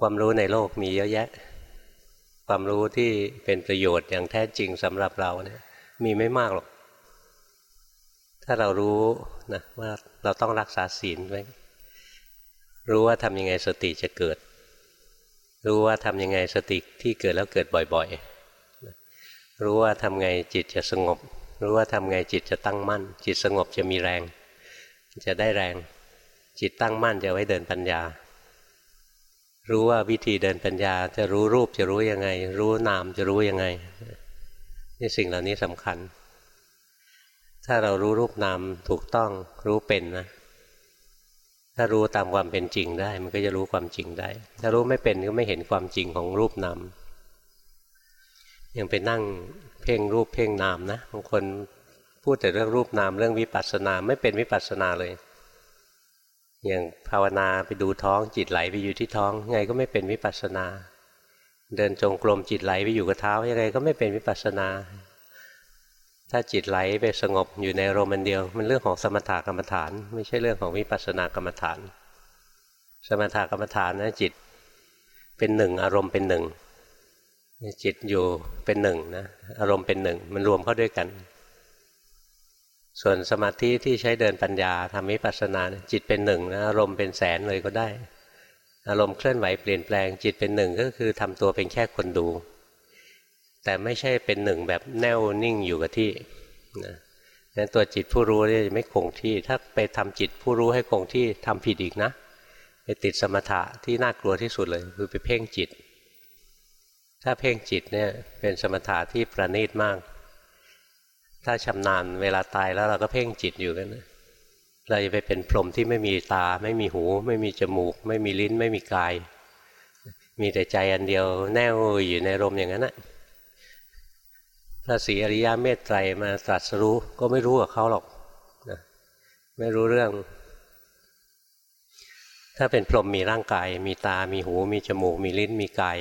ความรู้ในโลกมีเยอะแยะ ความรู้ที่เป็นประโยชน์อย่างแท้จริงสำหรับเราเนี่ยมีไม่มากหรอก ถ้าเรารู้นะว่าเราต้องรักษาศีลไว้รู้ว่าทำยังไงสติจะเกิด รู้ว่าทำยังไงสติที่เกิดแล้วเกิดบ่อยๆ รู้ว่าทำไงจิตจะสงบ รู้ว่าทำไงจิตจะตั้งมั่น จิตสงบจะมีแรง จะได้แรง จิตตั้งมั่นจะไว้เดินปัญญา รู้ว่าวิธีเดินปัญญา จะรู้รูปจะรู้ยังไง รู้นามจะรู้ยังไงนี่สิ่งเหล่านี้สำคัญ ถ้าเรารู้รูปนามถูกต้องรู้เป็นนะ ถ้ารู้ตามความเป็นจริงได้ มันก็จะรู้ความจริงได้ ถ้ารู้ไม่เป็นก็ไม่เห็นความจริงของรูปนามยังไปนั่งเพ่งรูปเพ่งนามนะบางคนพูดแต่เรื่องรูปนามเรื่องวิปัสสนาไม่เป็นวิปัสสนาเลย อย่างภาวนาไปดูท้องจิตไหลไปอยู่ที่ท้องไงก็ไม่เป็นวิปัสนา เดินจงกรมจิตไหลไปอยู่กับเท้ายังไงก็ไม่เป็นวิปัสนา ถ้าจิตไหลไปสงบอยู่ในอารมณ์เดียว มันเรื่องของสมถกรรมฐาน ไม่ใช่เรื่องของวิปัสสนากรรมฐาน สมถกรรมฐานนะจิตเป็นหนึ่งอารมณ์เป็นหนึ่งจิตอยู่เป็นหนึ่งนะอารมณ์เป็นหนึ่งมันรวมเข้าด้วยกัน ส่วนสมาธิที่ใช้เดินปัญญาทำวิปัสสนาจิตเป็นหนึ่งนะอารมณ์เป็นแสนเลยก็ได้ อารมณ์เคลื่อนไหวเปลี่ยนแปลงจิตเป็นหนึ่งก็คือทำตัวเป็นแค่คนดู แต่ไม่ใช่เป็นหนึ่งแบบแน่วนิ่งอยู่กับที่นะนั้นตัวจิตผู้รู้นี่ไม่คงที่ ถ้าไปทำจิตผู้รู้ให้คงที่ทำผิดอีกนะไปติดสมถะที่น่ากลัวที่สุดเลยคือไปเพ่งจิต ถ้าเพ่งจิตเนี่ยเป็นสมถะที่ประณีตมาก ถ้าชำนาญเวลาตายแล้วเราก็เพ่งจิตอยู่กันนะเราจะไปเป็นพรหมที่ไม่มีตา ไม่มีหู ไม่มีจมูก ไม่มีลิ้น ไม่มีกาย มีแต่ใจอันเดียวแน่วอยู่ในลมอย่างนั้นนะพระศรีอริยะเมตไตรมาตรัสรู้ก็ไม่รู้กับเขาหรอกนะไม่รู้เรื่อง ถ้าเป็นพรหมมีร่างกาย มีตา มีหู มีจมูก มีลิ้น มีกาย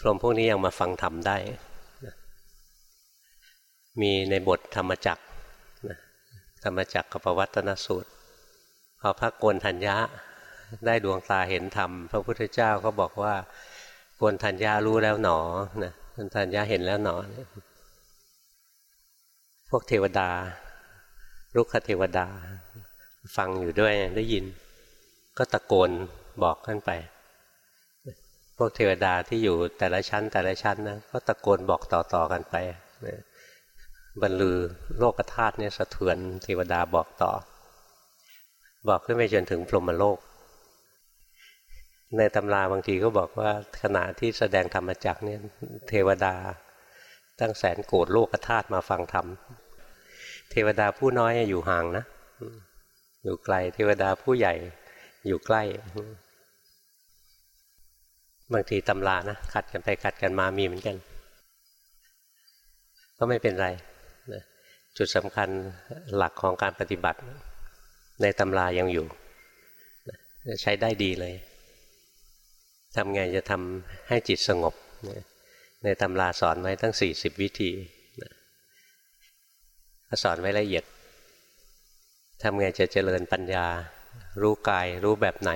พรหมพวกนี้ยังมาฟังธรรมได้ มีในบทธรรมจักธรรมจักกับวัตนสูตร พอพระโกนทัญญะได้ดวงตาเห็นธรรม พระพุทธเจ้าก็บอกว่าโกนทัญญารู้แล้วหนอนะโกนทัญญาเห็นแล้วหนอ พวกเทวดาลุกขเทวดา ฟังอยู่ด้วยได้ยิน ก็ตะโกนบอกขึ้นไป พวกเทวดาที่อยู่แต่ละชั้นแต่ละชั้นนะก็ตะโกนบอกต่อๆกันไป บรรลือโลกธาตุเนี่ยสะเทือนเทวดาบอกต่อ บอกขึ้นไปจนถึงพรหมโลก ในตำราบางทีก็บอกว่าขณะที่แสดงธรรมจักเนี่ยเทวดาตั้งแสนโกรธโลกธาตุมาฟังธรรม เทวดาผู้น้อยอยู่ห่างนะ อยู่ไกลเทวดาผู้ใหญ่อยู่ใกล้ บางทีตำรานะขัดกันไปขัดกันมามีเหมือนกัน ก็ไม่เป็นไร จุดสำคัญหลักของการปฏิบัติในตำรายังอยู่ ใช้ได้ดีเลยทำไงจะทำให้จิตสงบ ในตำราสอนไว้ตั้ง 40 วิธีสอนไว้ละเอียดทำไงจะเจริญปัญญา รู้กาย รู้แบบไหน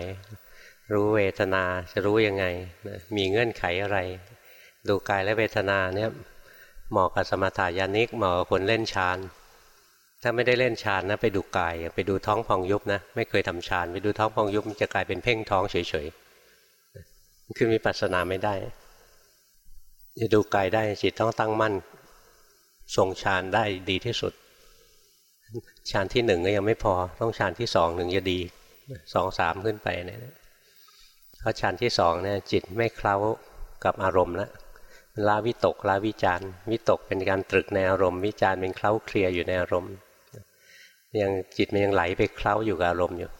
รู้เวทนาจะรู้ยังไง มีเงื่อนไขอะไร ดูกายและเวทนาเนี่ย เหมาะกับสมถายานิกเหมาะกับคนเล่นฌานถ้าไม่ได้เล่นฌานนะไปดูกายไปดูท้องพองยุบนะไม่เคยทำฌานไปดูท้องพองยุบมันจะกลายเป็นเพ่งท้องเฉยๆคือมีปัสนาไม่ได้จะดูกายได้จิตต้องตั้งมั่นทรงฌานได้ดีที่สุดฌานที่หนึ่งก็ยังไม่พอต้องฌานที่สองถึงจะดีสองสามขึ้นไปเนี่ยเพราะฌานที่สองเนี่ยจิตไม่เคล้ากับอารมณ์แล้ว ละวิตกละวิจารวิตกเป็นการตรึกในอารมณ์ วิจารเป็นเคล้าเคลียอยู่ในอารมณ์ยังจิตมันยังไหลไปเคล้าอยู่กับอารมณ์อยู่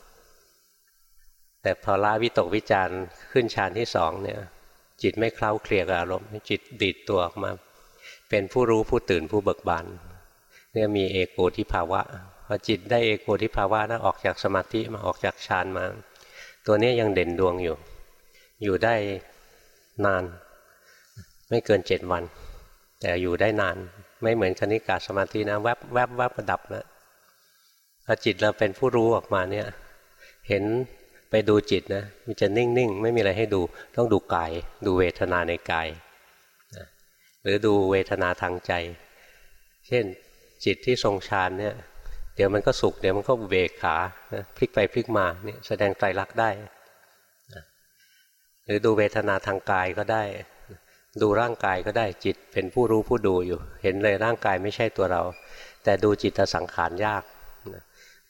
แต่พอละวิตกวิจารขึ้นฌานที่สองเนี่ย จิตไม่เคล้าเคลียกับอารมณ์ จิตดีดตัวออกมา เป็นผู้รู้ผู้ตื่นผู้เบิกบานเนี่ยมีเอโกทิภาวะพอจิตได้เอโกทิภาวะนะออกจากสมาธิมาออกจากฌานมา ตัวนี้ยังเด่นดวงอยู่ อยู่ได้นาน ไม่เกินเจ็ดวัน แต่อยู่ได้นาน ไม่เหมือนคณิกาสมาธินะ แวบแวบแวบประดับนะพอจิตเราเป็นผู้รู้ออกมาเนี่ย เห็นไปดูจิตนะมันจะนิ่งๆ ไม่มีอะไรให้ดู ต้องดูกาย ดูเวทนาในกายนะหรือดูเวทนาทางใจ เช่นจิตที่ทรงฌานเนี่ย เดี๋ยวมันก็สุข เดี๋ยวมันก็เบกขานะพลิกไปพลิกมาเนี่ยแสดงไตรลักษณ์ได้นะหรือดูเวทนาทางกายก็ได้ ดูร่างกายก็ได้จิตเป็นผู้รู้ผู้ดูอยู่ เห็นเลยร่างกายไม่ใช่ตัวเรา แต่ดูจิตสังขารยาก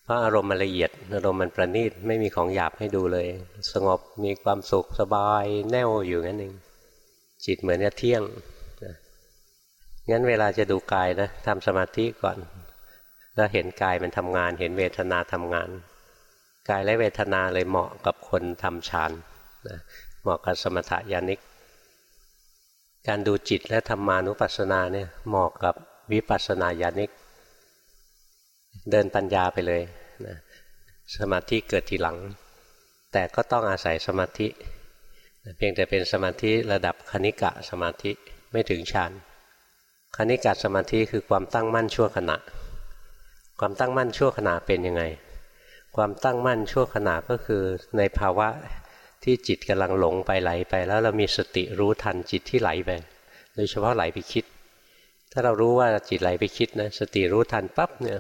เพราะอารมณ์มันละเอียดอารมณ์มันประณีตไม่มีของหยาบให้ดูเลย สงบมีความสุขสบายแน่วอยู่งั้นเองจิตเหมือนจะเที่ยงงั้นเวลาจะดูกายนะทำสมาธิก่อน แล้วเห็นกายมันทำงาน เห็นเวทนาทำงาน กายและเวทนาเลยเหมาะกับคนทำฌานนะเหมาะกับสมถยานิก การดูจิตและธรรมานุปัสสนาเนี่ยเหมาะกับวิปัสสนาญาณิก เดินปัญญาไปเลยนะสมาธิเกิดทีหลัง แต่ก็ต้องอาศัยสมาธิ เพียงแต่เป็นสมาธิระดับคณิกะสมาธิไม่ถึงฌานคณิกะสมาธิคือความตั้งมั่นชั่วขณะ ความตั้งมั่นชั่วขณะเป็นยังไง ความตั้งมั่นชั่วขณะก็คือในภาวะ ที่จิตกำลังหลงไปไหลไป แล้วเรามีสติรู้ทันจิตที่ไหลไป โดยเฉพาะไหลไปคิด ถ้าเรารู้ว่าจิตไหลไปคิดนะสติรู้ทันปั๊บเนี่ย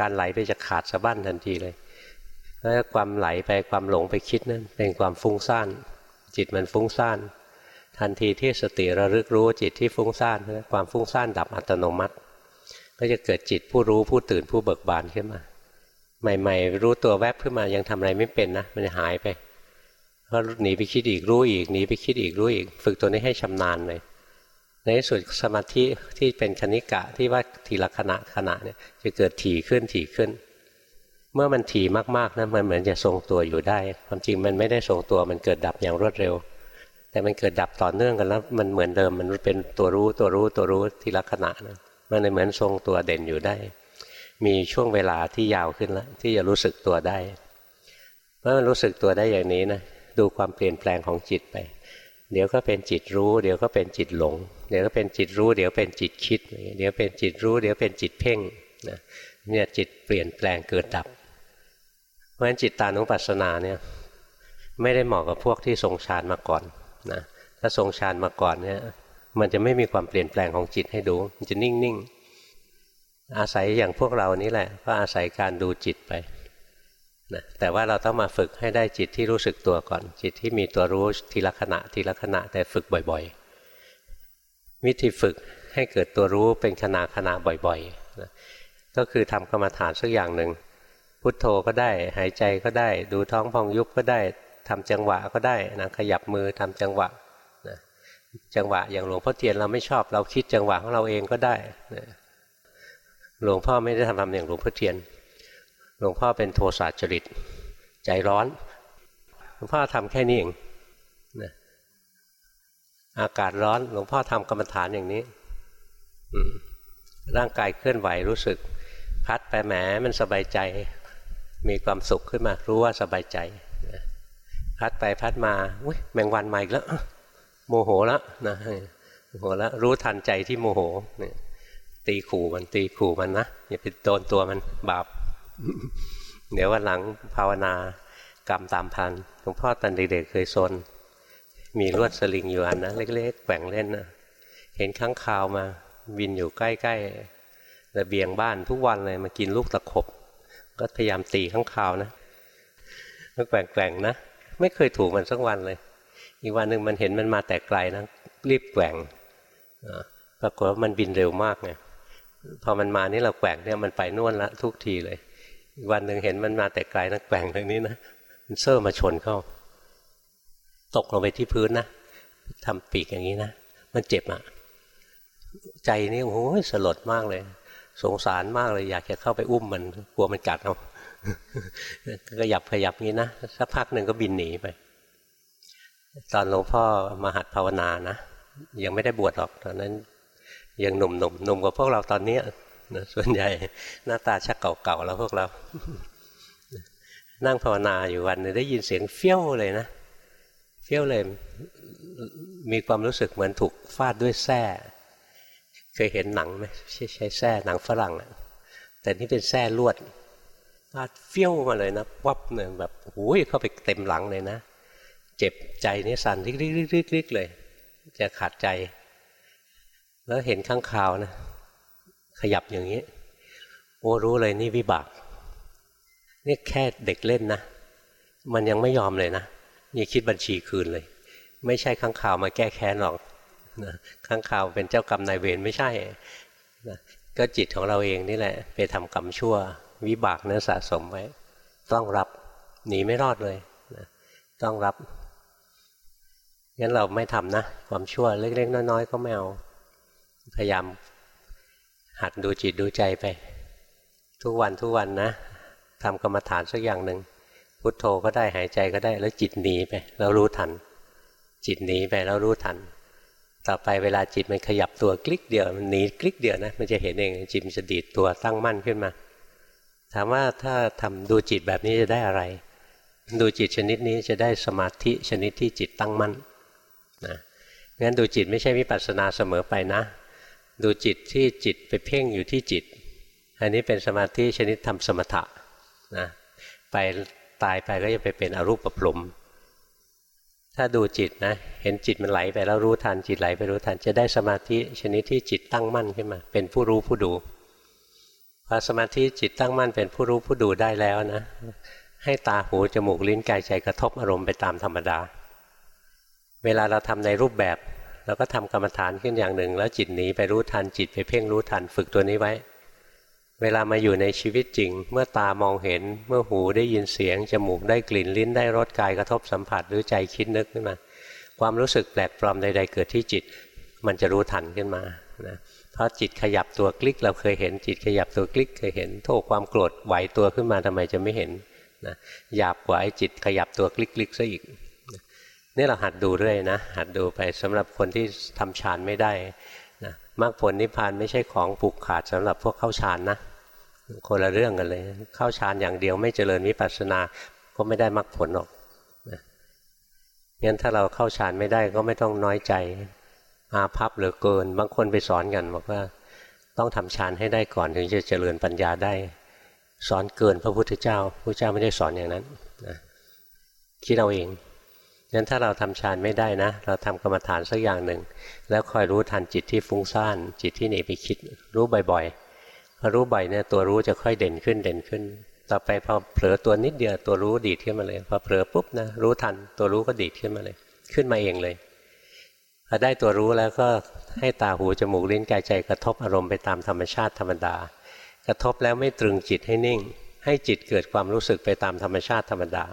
การไหลไปจะขาดสะบั้นทันทีเลยแล้วความไหลไปความหลงไปคิดนั่นเป็นความฟุ้งซ่าน จิตมันฟุ้งซ่าน ทันทีที่สติระลึกรู้จิตที่ฟุ้งซ่านความฟุ้งซ่านดับอัตโนมัติ ก็จะเกิดจิตผู้รู้ผู้ตื่นผู้เบิกบานขึ้นมา ใหม่ ๆ รู้ตัวแวบขึ้นมายังทำอะไรไม่เป็นนะมันจะหายไป ก็หนีไปคิดอีกรู้อีกหนีไปคิดอีกรู้อีก ฝึกตัวนี้ให้ชำนาญเลย ในที่สุดสมาธิที่เป็นคณิกะที่ว่าทีละขณะขณะเนี่ยจะเกิดถี่ขึ้นถี่ขึ้น เมื่อมันถี่มากๆนะมันเหมือนจะทรงตัวอยู่ได้ ความจริงมันไม่ได้ทรงตัวมันเกิดดับอย่างรวดเร็ว แต่มันเกิดดับต่อเนื่องกันแล้ว มันเหมือนเดิมมันเป็นตัวรู้ตัวรู้ตัวรู้ทีละขณะนะมันเลยเหมือนทรงตัวเด่นอยู่ได้ มีช่วงเวลาที่ยาวขึ้นแล้วที่จะรู้สึกตัวได้เมื่อมันรู้สึกตัวได้อย่างนี้นะ ดูความเปลี่ยนแปลงของจิตไป เดี๋ยวก็เป็นจิตรู้ เดี๋ยวก็เป็นจิตหลง เดี๋ยวก็เป็นจิตรู้ เดี๋ยวเป็นจิตคิด เดี๋ยวเป็นจิตรู้ เดี๋ยวเป็นจิตเพ่งนะเนี่ยจิตเปลี่ยนแปลงเกิดดับ เพราะฉะนั้นจิตตานุปัสสนาเนี่ยไม่ได้เหมาะกับพวกที่ทรงฌานมาก่อนนะถ้าทรงฌานมาก่อนเนี่ยมันจะไม่มีความเปลี่ยนแปลงของจิตให้ดู มันจะนิ่งๆ อาศัยอย่างพวกเรานี้แหละ ก็อาศัยการดูจิตไป นะแต่ว่าเราต้องมาฝึกให้ได้จิตที่รู้สึกตัวก่อน จิตที่มีตัวรู้ทีละขณะทีละขณะแต่ฝึกบ่อยๆ วิธีฝึกให้เกิดตัวรู้เป็นขณะขณะบ่อยๆนะก็คือทำกรรมฐานสักอย่างหนึ่งพุทโธก็ได้หายใจก็ได้ ดูท้องพองยุบก็ได้ทำจังหวะก็ได้นะขยับมือทำจังหวะนะจังหวะอย่างหลวงพ่อเทียนเราไม่ชอบเราคิดจังหวะของเราเองก็ได้นะหลวงพ่อไม่ได้ทำทำอย่างหลวงพ่อเทียน หลวงพ่อเป็นโทสะจริต ใจร้อน หลวงพ่อทำแค่นี้เองนะอากาศร้อน หลวงพ่อทำกรรมฐานอย่างนี้ร่างกายเคลื่อนไหวรู้สึก พัดไปแหมมันสบายใจ มีความสุขขึ้นมา รู้ว่าสบายใจพัดไปพัดมาอุ้ยแมงวันมาอีกแล้ว โมโหแล้วนะโมโหแล้วรู้ทันใจที่โมโหเนี่ยตีขู่มันตีขู่มันนะอย่าไปโดนตัวมันบาป เดี๋ยววันหลังภาวนากรรมตามพันหลวงพ่อตอนเด็กๆเคยซน มีลวดสลิงอยู่อันนะเล็กๆแกว่งเล่นนะเห็นข้างคาวมาบินอยู่ใกล้ๆระเบียงบ้านทุกวันเลยมากินลูกตะขบ ก็พยายามตีข้างคาวนะก็แกว่งๆนะ ไม่เคยถูกมันสักวันเลย อีกวันหนึ่งมันเห็นมันมาแต่ไกลนะรีบแกว่งปรากฏว่ามันบินเร็วมากไงพอมันมานี่เราแกว่งเนี่ยมันไปน่วนละทุกทีเลย วันหนึ่งเห็นมันมาแต่ไกลนะแกว่งทางนี้นะมันเซอร์มาชนเข้า ตกลงไปที่พื้นนะทำปีกอย่างนี้นะมันเจ็บอะใจนี่โอ้ยสลดมากเลย สงสารมากเลย อยากจะเข้าไปอุ้มมันกลัวมันกัดเอาก็หยับขยับงี้นะสักพักหนึ่งก็บินหนีไป ตอนหลวงพ่อมาหัดภาวนานะยังไม่ได้บวชหรอกตอนนั้นยังหนุ่มหนุ่มหนุ่มกว่าพวกเราตอนนี้ นะส่วนใหญ่หน้าตาชักเก่าๆแล้วพวกเรา นั่งภาวนาอยู่วันนึงได้ยินเสียงเฟี้ยวเลยนะเที่ยวเลยมีความรู้สึกเหมือนถูกฟาดด้วยแส้เคยเห็นหนังไหมใช่ใช่แส้หนังฝรั่งอะแต่นี่เป็นแส้ลวดฟาดเฟี้ยวมาเลยนะวับหนึ่งแบบโอ้ยเข้าไปเต็มหลังเลยนะ เจ็บใจนี่สั่นริกๆๆๆเลย จะขาดใจ แล้วเห็นข้างข่าวนะ ขยับอย่างนี้ โอ้รู้เลยนี่วิบากนี่แค่เด็กเล่นนะ มันยังไม่ยอมเลยนะนี่คิดบัญชีคืนเลย ไม่ใช่ข้างข่าวมาแก้แค้นหรอกนะข้างข่าวเป็นเจ้ากรรมนายเวรไม่ใช่นะก็จิตของเราเองนี่แหละ ไปทำกรรมชั่ว วิบากเนื้อสะสมไว้ ต้องรับหนีไม่รอดเลยนะต้องรับงั้นเราไม่ทำนะ ความชั่วเล็กๆน้อยๆก็ไม่เอาพยายาม หัดดูจิตดูใจไป ทุกวันทุกวันนะทำกรรมฐานสักอย่างหนึ่งพุทโธก็ได้หายใจก็ได้แล้วจิตหนีไปแล้วรู้ทัน จิตหนีไปแล้วรู้ทัน ต่อไปเวลาจิตมันขยับตัวคลิกเดียวมันหนีคลิกเดียวนะมันจะเห็นเองจิตมันจะดีดตัวตั้งมั่นขึ้นมา ถามว่าถ้าทำดูจิตแบบนี้จะได้อะไร ดูจิตชนิดนี้จะได้สมาธิชนิดที่จิตตั้งมั่นนะงั้นดูจิตไม่ใช่วิปัสสนาเสมอไปนะ ดูจิตที่จิตไปเพ่งอยู่ที่จิต อันนี้เป็นสมาธิชนิดทำสมถะนะไปตายไปก็จะไปเป็นอรูปประพรมถ้าดูจิตนะ เห็นจิตมันไหลไปแล้วรู้ทันจิตไหลไปรู้ทันจะได้สมาธิชนิดที่จิตตั้งมั่นขึ้นมา เป็นผู้รู้ผู้ดูพอสมาธิจิตตั้งมั่นเป็นผู้รู้ผู้ดูได้แล้วนะ ให้ตาหูจมูกลิ้นกายใจกระทบอารมณ์ไปตามธรรมดา เวลาเราทำในรูปแบบ เราก็ทำกรรมฐานขึ้นอย่างหนึ่ง แล้วจิตหนีไปรู้ทันจิตไปเพ่งรู้ทันฝึกตัวนี้ไว้ เวลามาอยู่ในชีวิตจริง เมื่อตามองเห็นเมื่อหูได้ยินเสียง จมูกได้กลิ่นลิ้นได้รสกายกระทบสัมผัสหรือใจคิดนึกขึ้นมา ความรู้สึกแปลกปลอมใด ๆ เกิดที่จิต มันจะรู้ทันขึ้นมานะเพราะจิตขยับตัวคลิกเราเคยเห็นจิตขยับตัวคลิกเคยเห็นโทษความโกรธไหวตัวขึ้นมาทำไมจะไม่เห็นนะหยาบกว่าไอ้จิตขยับตัวคลิกๆซะอีก นี่เราหัดดูเรื่อยนะหัดดูไปสำหรับคนที่ทำฌานไม่ได้นะมรรคผลนิพพานไม่ใช่ของผูกขาดสำหรับพวกเข้าฌานนะคนละเรื่องกันเลย เข้าฌานอย่างเดียวไม่เจริญวิปัสสนาก็ไม่ได้มรรคผลหรอกนะงั้นถ้าเราเข้าฌานไม่ได้ก็ไม่ต้องน้อยใจ อาภัพเหลือเกิน บางคนไปสอนกันบอกว่า ต้องทำฌานให้ได้ก่อนถึงจะเจริญปัญญาได้ สอนเกินพระพุทธเจ้าพระเจ้าไม่ได้สอนอย่างนั้นนะคิดเอาเอง งั้นถ้าเราทำฌานไม่ได้นะ เราทำกรรมฐานสักอย่างหนึ่ง แล้วคอยรู้ทันจิตที่ฟุ้งซ่านจิตที่หนีไปคิดรู้บ่อยๆพอรู้บ่อยเนี่ยตัวรู้จะค่อยเด่นขึ้นเด่นขึ้น ต่อไปพอเผลอตัวนิดเดียวตัวรู้ดีดขึ้นมาเลยพอเผลอปุ๊บนะรู้ทันตัวรู้ก็ดีดขึ้นมาเลย ขึ้นมาเองเลยพอได้ตัวรู้แล้วก็ให้ตาหูจมูกลิ้นกายใจกระทบอารมณ์ไปตามธรรมชาติธรรมดา กระทบแล้วไม่ตรึงจิตให้นิ่ง ให้จิตเกิดความรู้สึกไปตามธรรมชาติธรรมดา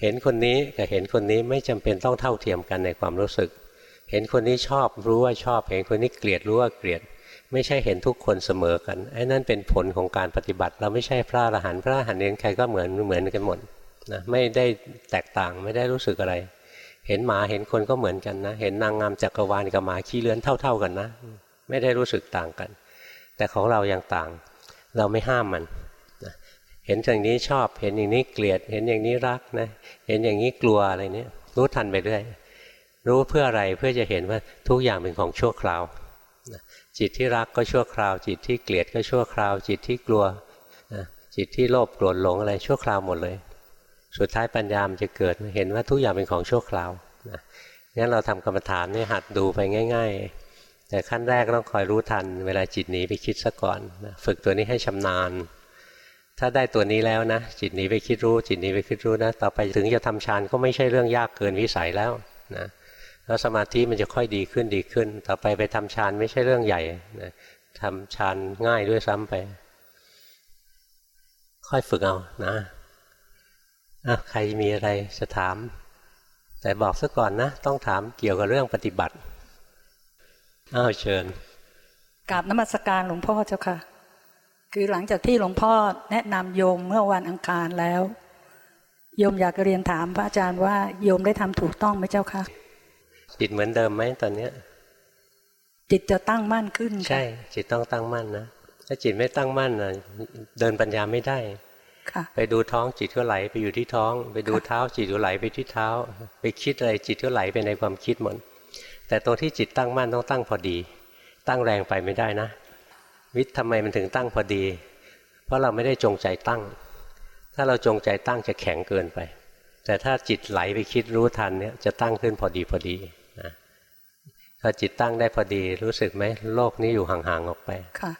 เห็นคนนี้กับเห็นคนนี้ไม่จำเป็นต้องเท่าเทียมกันในความรู้สึก เห็นคนนี้ชอบรู้ว่าชอบ เห็นคนนี้เกลียดรู้ว่าเกลียด ไม่ใช่เห็นทุกคนเสมอกันไอ้นั่นเป็นผลของการปฏิบัติ เราไม่ใช่พระอรหันต์พระอรหันต์เองใครก็เหมือนเหมือนกันหมดนะไม่ได้แตกต่างไม่ได้รู้สึกอะไร เห็นหมาเห็นคนก็เหมือนกันนะ เห็นนางงามจักรวาลกับหมาขี้เลื้อนเท่า ๆกันนะ ไม่ได้รู้สึกต่างกัน แต่ของเรายังต่าง เราไม่ห้ามมัน เห็นอย่างนี้ชอบ เห็นอย่างนี้เกลียด เห็นอย่างนี้รักนะ เห็นอย่างนี้กลัวอะไรเนี้ยรู้ทันไปเรื่อยรู้เพื่ออะไรเพื่อจะเห็นว่าทุกอย่างเป็นของชั่วคราว จิตที่รักก็ชั่วคราว จิตที่เกลียดก็ชั่วคราว จิตที่กลัวจิตที่โลภโกรธหลงอะไรชั่วคราวหมดเลย สุดท้ายปัญญามจะเกิดเห็นว่าทุกอย่างเป็นของชั่วคราวนะงั้นเราทำกรรมฐานนี่หัดดูไปง่าย ๆ แต่ขั้นแรกต้องคอยรู้ทัน เวลาจิตหนีไปคิดซะก่อนฝึกตัวนี้ให้ชำนาญ ถ้าได้ตัวนี้แล้วนะจิตหนีไปคิดรู้ จิตหนีไปคิดรู้นะต่อไปถึงจะทำฌานก็ไม่ใช่เรื่องยากเกินวิสัยแล้วนะแล้วสมาธิมันจะค่อยดีขึ้นดีขึ้น ต่อไปไปทำฌานไม่ใช่เรื่องใหญ่นะทำฌานง่ายด้วยซ้ำไป ค่อยฝึกเอานะอะใครมีอะไรจะถาม แต่บอกซะก่อนนะ ต้องถามเกี่ยวกับเรื่องปฏิบัติอ้าวเชิญกราบนมัสการหลวงพ่อเจ้าค่ะ คือหลังจากที่หลวงพ่อแนะนำโยมเมื่อวันอังคารแล้ว โยมอยากเรียนถามพระอาจารย์ว่าโยมได้ทำถูกต้องไหมเจ้าคะจิตเหมือนเดิมไหมตอนเนี้ยจิตจะตั้งมั่นขึ้น ใช่ จิตต้องตั้งมั่นนะถ้าจิตไม่ตั้งมั่นนะเดินปัญญาไม่ได้ไปดูท้องจิตก็ไหลไปอยู่ที่ท้อง ไปดูเท้าจิตก็ไหลไปที่เท้า ไปคิดอะไรจิตก็ไหลไปในความคิดหมดแต่ตรงที่จิตตั้งมั่นต้องตั้งพอดี ตั้งแรงไปไม่ได้นะ วิทย์ทำไมมันถึงตั้งพอดี เพราะเราไม่ได้จงใจตั้ง ถ้าเราจงใจตั้งจะแข็งเกินไป แต่ถ้าจิตไหลไปคิดรู้ทันเนี่ยจะตั้งขึ้นพอดีพอดีนะถ้าจิตตั้งได้พอดีรู้สึกไหมโลกนี้อยู่ห่างๆออกไปค่ะ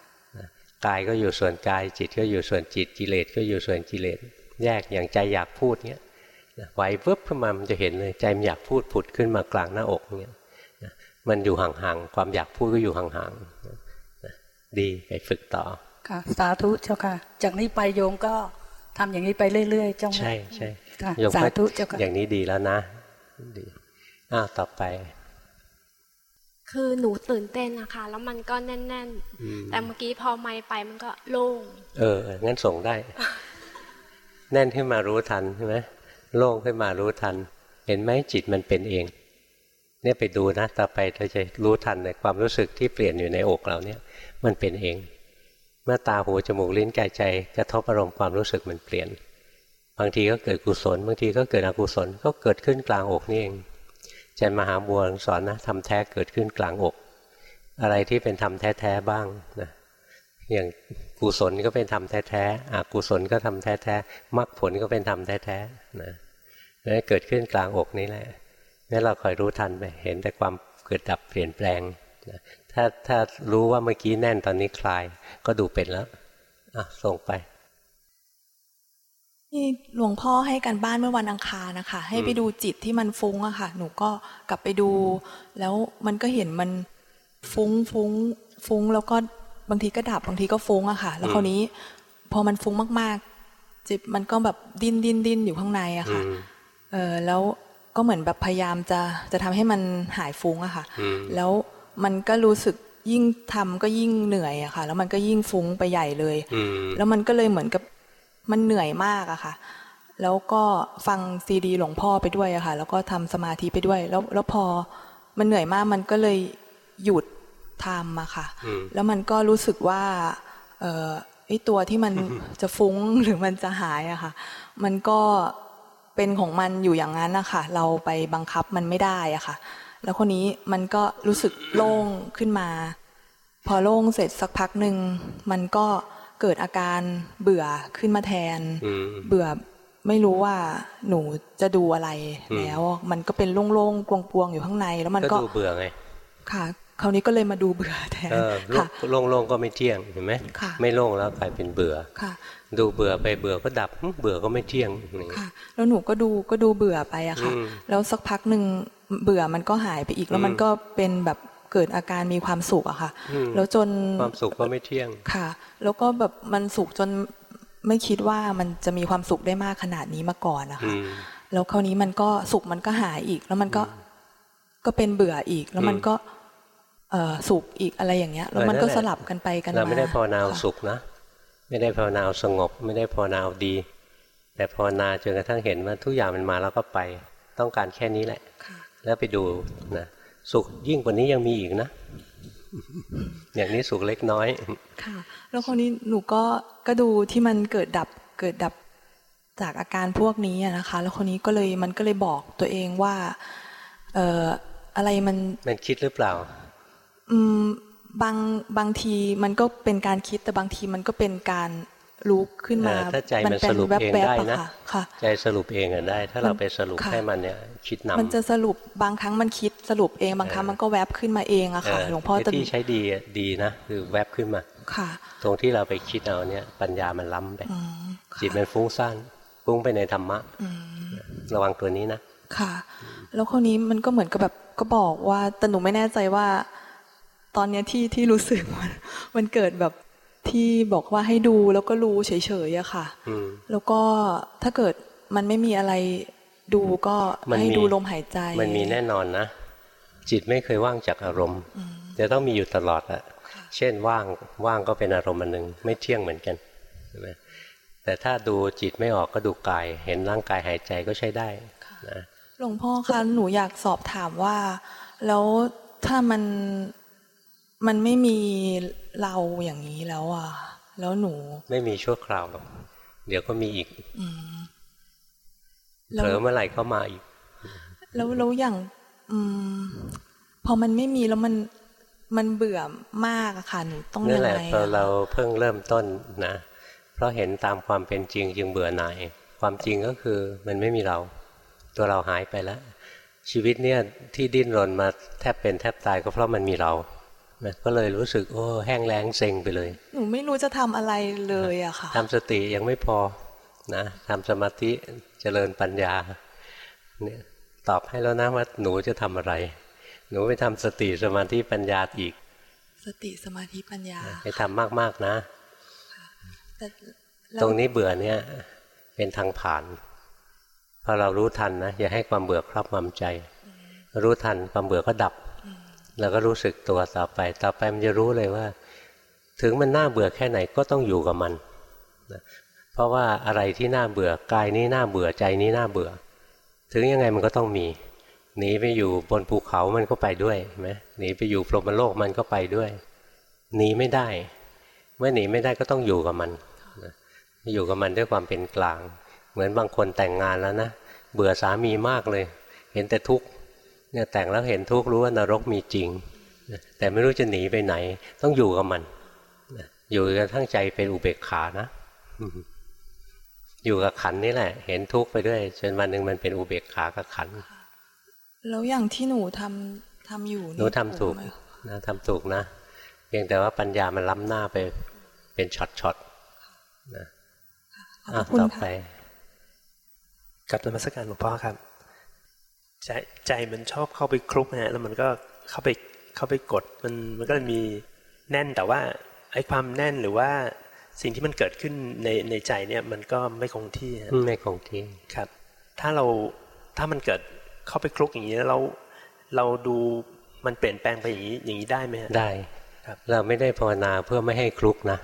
กายก็อยู่ส่วนกาย จิตก็อยู่ส่วนจิตกิเลสก็อยู่ส่วนกิเลสแยกอย่างใจอยากพูดเนี้ยไหวปุ๊บขึ้นมามันจะเห็นเลยใจมันอยากพูดผุดขึ้นมากลางหน้าอกเนี้ยมันอยู่ห่างๆความอยากพูดก็อยู่ห่างๆ ดีไปฝึกต่อ ค่ะ สาธุเจ้าค่ะ จากนี้ไปโยมก็ทำอย่างนี้ไปเรื่อยๆเจ้าค่ะใช่ใช่ค่ะโยมสาก็ธุเจ้าค่ะอย่างนี้ดีแล้วนะดีอ้าวต่อไป คือหนูตื่นเต้นนะคะ แล้วมันก็แน่นอืมๆแต่เมื่อกี้พอไม่ไปมันก็โล่งเออเอองั้นส่งได้ แน่นขึ้นมารู้ทันใช่ไหมโล่งขึ้นมารู้ทัน เห็นไหมจิตมันเป็นเองเนี่ยไปดูนะ ต่อไปเราจะรู้ทันในความรู้สึกที่เปลี่ยนอยู่ในอกเราเนี่ย มันเป็นเอง เมื่อตาหูจมูกลิ้นกายใจกระทบอารมณ์ความรู้สึกมันเปลี่ยน บางทีก็เกิดกุศล บางทีก็เกิดอกุศลก็เกิดขึ้นกลางอกนี่เองอาจารย์มหาบัวสอนนะทำแท้เกิดขึ้นกลางอก อะไรที่เป็นธรรมแท้ๆบ้างนะอย่างกุศลก็เป็นธรรมแท้ๆอกุศลก็ทำแท้ๆมรรคผลก็เป็นธรรมแท้ๆนะนั่นเกิดขึ้นกลางอกนี้แหละนี่เราคอยรู้ทันไป เห็นแต่ความเกิดดับเปลี่ยนแปลง ถ้าถ้ารู้ว่าเมื่อกี้แน่นตอนนี้คลาย ก็ดูเป็นแล้วอะส่งไปที่หลวงพ่อให้กันบ้านเมื่อวันอังคารนะคะ ให้ไปดูจิตที่มันฟุ้งอะค่ะ หนูก็กลับไปดู แล้วมันก็เห็นมันฟุ้งฟุ้ง ฟุ้งแล้วก็บางทีก็ดับบางทีก็ฟุ้งอะค่ะ แล้วคราวนี้ พอมันฟุ้งมากๆ จิตมันก็แบบดิ้นดิ้นดิ้นอยู่ข้างในอะอืค่ะมเออแล้วก็เหมือนแบบพยายามจะจะทำให้มันหายฟุ้งอะค่ะอืมแล้ว มันก็รู้สึกยิ่งทำก็ยิ่งเหนื่อยอะค่ะ แล้วมันก็ยิ่งฟุ้งไปใหญ่เลยอืมแล้วมันก็เลยเหมือนกับมันเหนื่อยมากอะค่ะ แล้วก็ฟังซีดีหลวงพ่อไปด้วยอะค่ะ แล้วก็ทำสมาธิไปด้วย แล้วแล้วพอมันเหนื่อยมากมันก็เลยหยุดทำอะค่ะอืมแล้วมันก็รู้สึกว่าเออไอตัวที่มันจะฟุ้งหรือมันจะหายอะค่ะ มันก็เป็นของมันอยู่อย่างนั้นนะคะเราไปบังคับมันไม่ได้อะค่ะ แล้วคนนี้มันก็รู้สึกโล่งขึ้นมา พอโล่งเสร็จสักพักหนึ่งมันก็เกิดอาการเบื่อขึ้นมาแทนอืมเบื่อไม่รู้ว่าหนูจะดูอะไรอืมแล้ว มันก็เป็นโล่งๆกวงๆอยู่ข้างใน แล้วมันก็ก็ดูเบื่อไงค่ะคราวนี้ก็เลยมาดูเบื่อแทนเออค่ะโล่งโล่งๆก็ไม่เที่ยงเห็นไหมค่ะไม่โล่งแล้วกลายเป็นเบื่อค่ะ ดูเบื่อไปเบื่อก็ดับหึเบื่อก็ไม่เที่ยงอย่างนี้ค่ะ แล้วหนูก็ดูก็ดูเบื่อไปอะค่ะอืมแล้วสักพักหนึ่ง เบื่อมันก็หายไปอีกแล้วมันอืมก็เป็นแบบเกิดอาการมีความสุขอะค่ะอืมแล้วจนความสุขก็ไม่เที่ยงค่ะ แล้วก็แบบมันสุขจนไม่คิดว่ามันจะมีความสุขได้มากขนาดนี้มาก่อนนะคะอืมแล้วคราวนี้มันก็สุขมันก็หายอีก แล้วมันก็ก็เป็นเบื่ออีก แล้วมันอืมก็เอ่อสุขอีกอะไรอย่างเงี้ย แล้วมันก็เออนั่นแหละสลับกันไปกันมาเราไม่ได้ภาวนาเอาค่ะสุขนะ ไม่ได้ภาวนาเอาสงบ ไม่ได้ภาวนาเอาดี แต่ภาวนาจนกระทั่งเห็นว่าทุกอย่างมันมาแล้วก็ไป ต้องการแค่นี้แหละค่ะ แล้วไปดูนะสุขยิ่งกว่านี้ยังมีอีกนะ อย่างนี้สุขเล็กน้อย ค่ะ แล้วคราวนี้หนูก็ก็ดูที่มันเกิดดับเกิดดับจากอาการพวกนี้อะนะคะ แล้วคราวนี้ก็เลยมันก็เลยบอกตัวเองว่า เอ่ออะไรมันมันคิดหรือเปล่า อืมบางบางทีมันก็เป็นการคิดแต่บางทีมันก็เป็นการ รู้ขึ้นมาเออถ้าใจมันเป็สรุปเองแวบได้ๆอะนะค่ะค่ะใจสรุปเองอะได้ ถ้าเราไปสรุปค่ะให้มันเนี่ยคิดนำมันจะสรุปบางครั้งมันคิดสรุปเองบางครั้งเออมันก็แวบขึ้นมาเองอะค่ะเออหลวงพ่อไอ้จะที่ใช้ดีอะดีนะคือแวบขึ้นมาค่ะ ตรงที่เราไปคิดเอาเนี่ย ปัญญามันล้ำไปอืมค่ะจิตมันฟุ้งซ่านฟุ้งไปในธรรมะอืมระวังตัวนี้นะค่ะ แล้วคราวนี้มันก็เหมือนกับแบบก็บอกว่าแต่หนูไม่แน่ใจว่า ตอนเนี้ยที่ที่รู้สึกมันมันเกิดแบบ ที่บอกว่าให้ดูแล้วก็รู้เฉยๆอะค่ะอืมแล้วก็ถ้าเกิดมันไม่มีอะไรดูก็มันให้มีดูลมหายใจ มันมีแน่นอนนะ จิตไม่เคยว่างจากอารมณ์จะต้องมีอยู่ตลอดอะเช่นว่างว่างก็เป็นอารมณ์อันหนึ่งไม่เที่ยงเหมือนกันใช่ไหมแต่ถ้าดูจิตไม่ออกก็ดูกาย เห็นร่างกายหายใจก็ใช้ได้นะหลวงพ่อคะหนูอยากสอบถามว่า แล้วถ้ามัน มันไม่มีเราอย่างนี้แล้วอะ แล้วหนู ไม่มีชั่วคราวหรอกเดี๋ยวก็มีอีกแล้เผวลอเมื่อไหร่ก็มาอีก แล้วแล้วอย่าง อืม พอมันไม่มีแล้วมันมันเบื่อมากอะค่ะหนูต้องนั่ยันงแหละไงพออะเราเพิ่งเริ่มต้นนะราะเห็นตามความเป็นจริงจึงเบื่อหน่าย ความจริงก็คือมันไม่มีเรา ตัวเราหายไปแล้ว ชีวิตเนี่ยที่ดิ้นรนมาแทบเป็นแทบตายก็เพราะมันมีเรา นะก็เลยรู้สึกโอ้แห้งแล้งเซ็งไปเลย หนูไม่รู้จะทำอะไรเลยอะค่ะทำสติยังไม่พอนะทำสมาธิเจริญปัญญาเนี่ยตอบให้แล้วนะว่าหนูจะทำอะไร หนูไปทำสติสมาธิปัญญาอีก สติสมาธิปัญญาไปทำมากๆนะแต่แล้วตรงนี้เบื่อเนี่ย เป็นทางผ่านพอเรารู้ทันนะอย่าให้ความเบื่อครอบงำใจ รู้ทันความเบื่อก็ดับ แล้วก็รู้สึกตัวต่อไป ต่อไปมันจะรู้เลยว่า ถึงมันน่าเบื่อแค่ไหนก็ต้องอยู่กับมันนะเพราะว่าอะไรที่น่าเบื่อกายนี้น่าเบื่อใจนี้น่าเบื่อ ถึงยังไงมันก็ต้องมีหนีไปอยู่บนภูเขามันก็ไปด้วยไหมหนีไปอยู่พรหมโลกมันก็ไปด้วย หนีไม่ได้ เมื่อหนีไม่ได้ก็ต้องอยู่กับมันอยู่กับมันด้วยความเป็นกลาง เหมือนบางคนแต่งงานแล้วนะเบื่อสามีมากเลย เห็นแต่ทุกข์ เนี่ยแต่งแล้วเห็นทุกข์รู้ว่านรกมีจริงนะแต่ไม่รู้จะหนีไปไหน ต้องอยู่กับมันนะอยู่กระทั่งใจเป็นอุเบกขานะอืมอยู่กับขันนี่แหละ เห็นทุกข์ไปด้วยจนวันหนึ่งมันเป็นอุเบกขากับขันแล้วอย่างที่หนูทำทำอยู่หนูทำถูกไหมนะทำถูกนะเพียงแต่ว่าปัญญามันล้ำหน้าไปเป็นช็อตๆนะขอบอะคุณต่อค่ะไปกับนมัสการหลวงพ่อครับ ใจใจมันชอบเข้าไปคลุกนะฮะแล้วมันก็เข้าไปเข้าไปกดมันมันก็เลยมีแน่นแต่ว่าไอ้ความแน่นหรือว่าสิ่งที่มันเกิดขึ้นในในใจเนี่ยมันก็ไม่คงที่ฮะไม่คงที่ครับ ถ้าเราถ้ามันเกิดเข้าไปคลุกอย่างนี้แล้วเราเราดูมันเปลี่ยนแปลงไปอย่างนี้อย่างนี้ได้ไหมฮะได้ครับ เราไม่ได้ภาวนาเพื่อไม่ให้คลุกนะ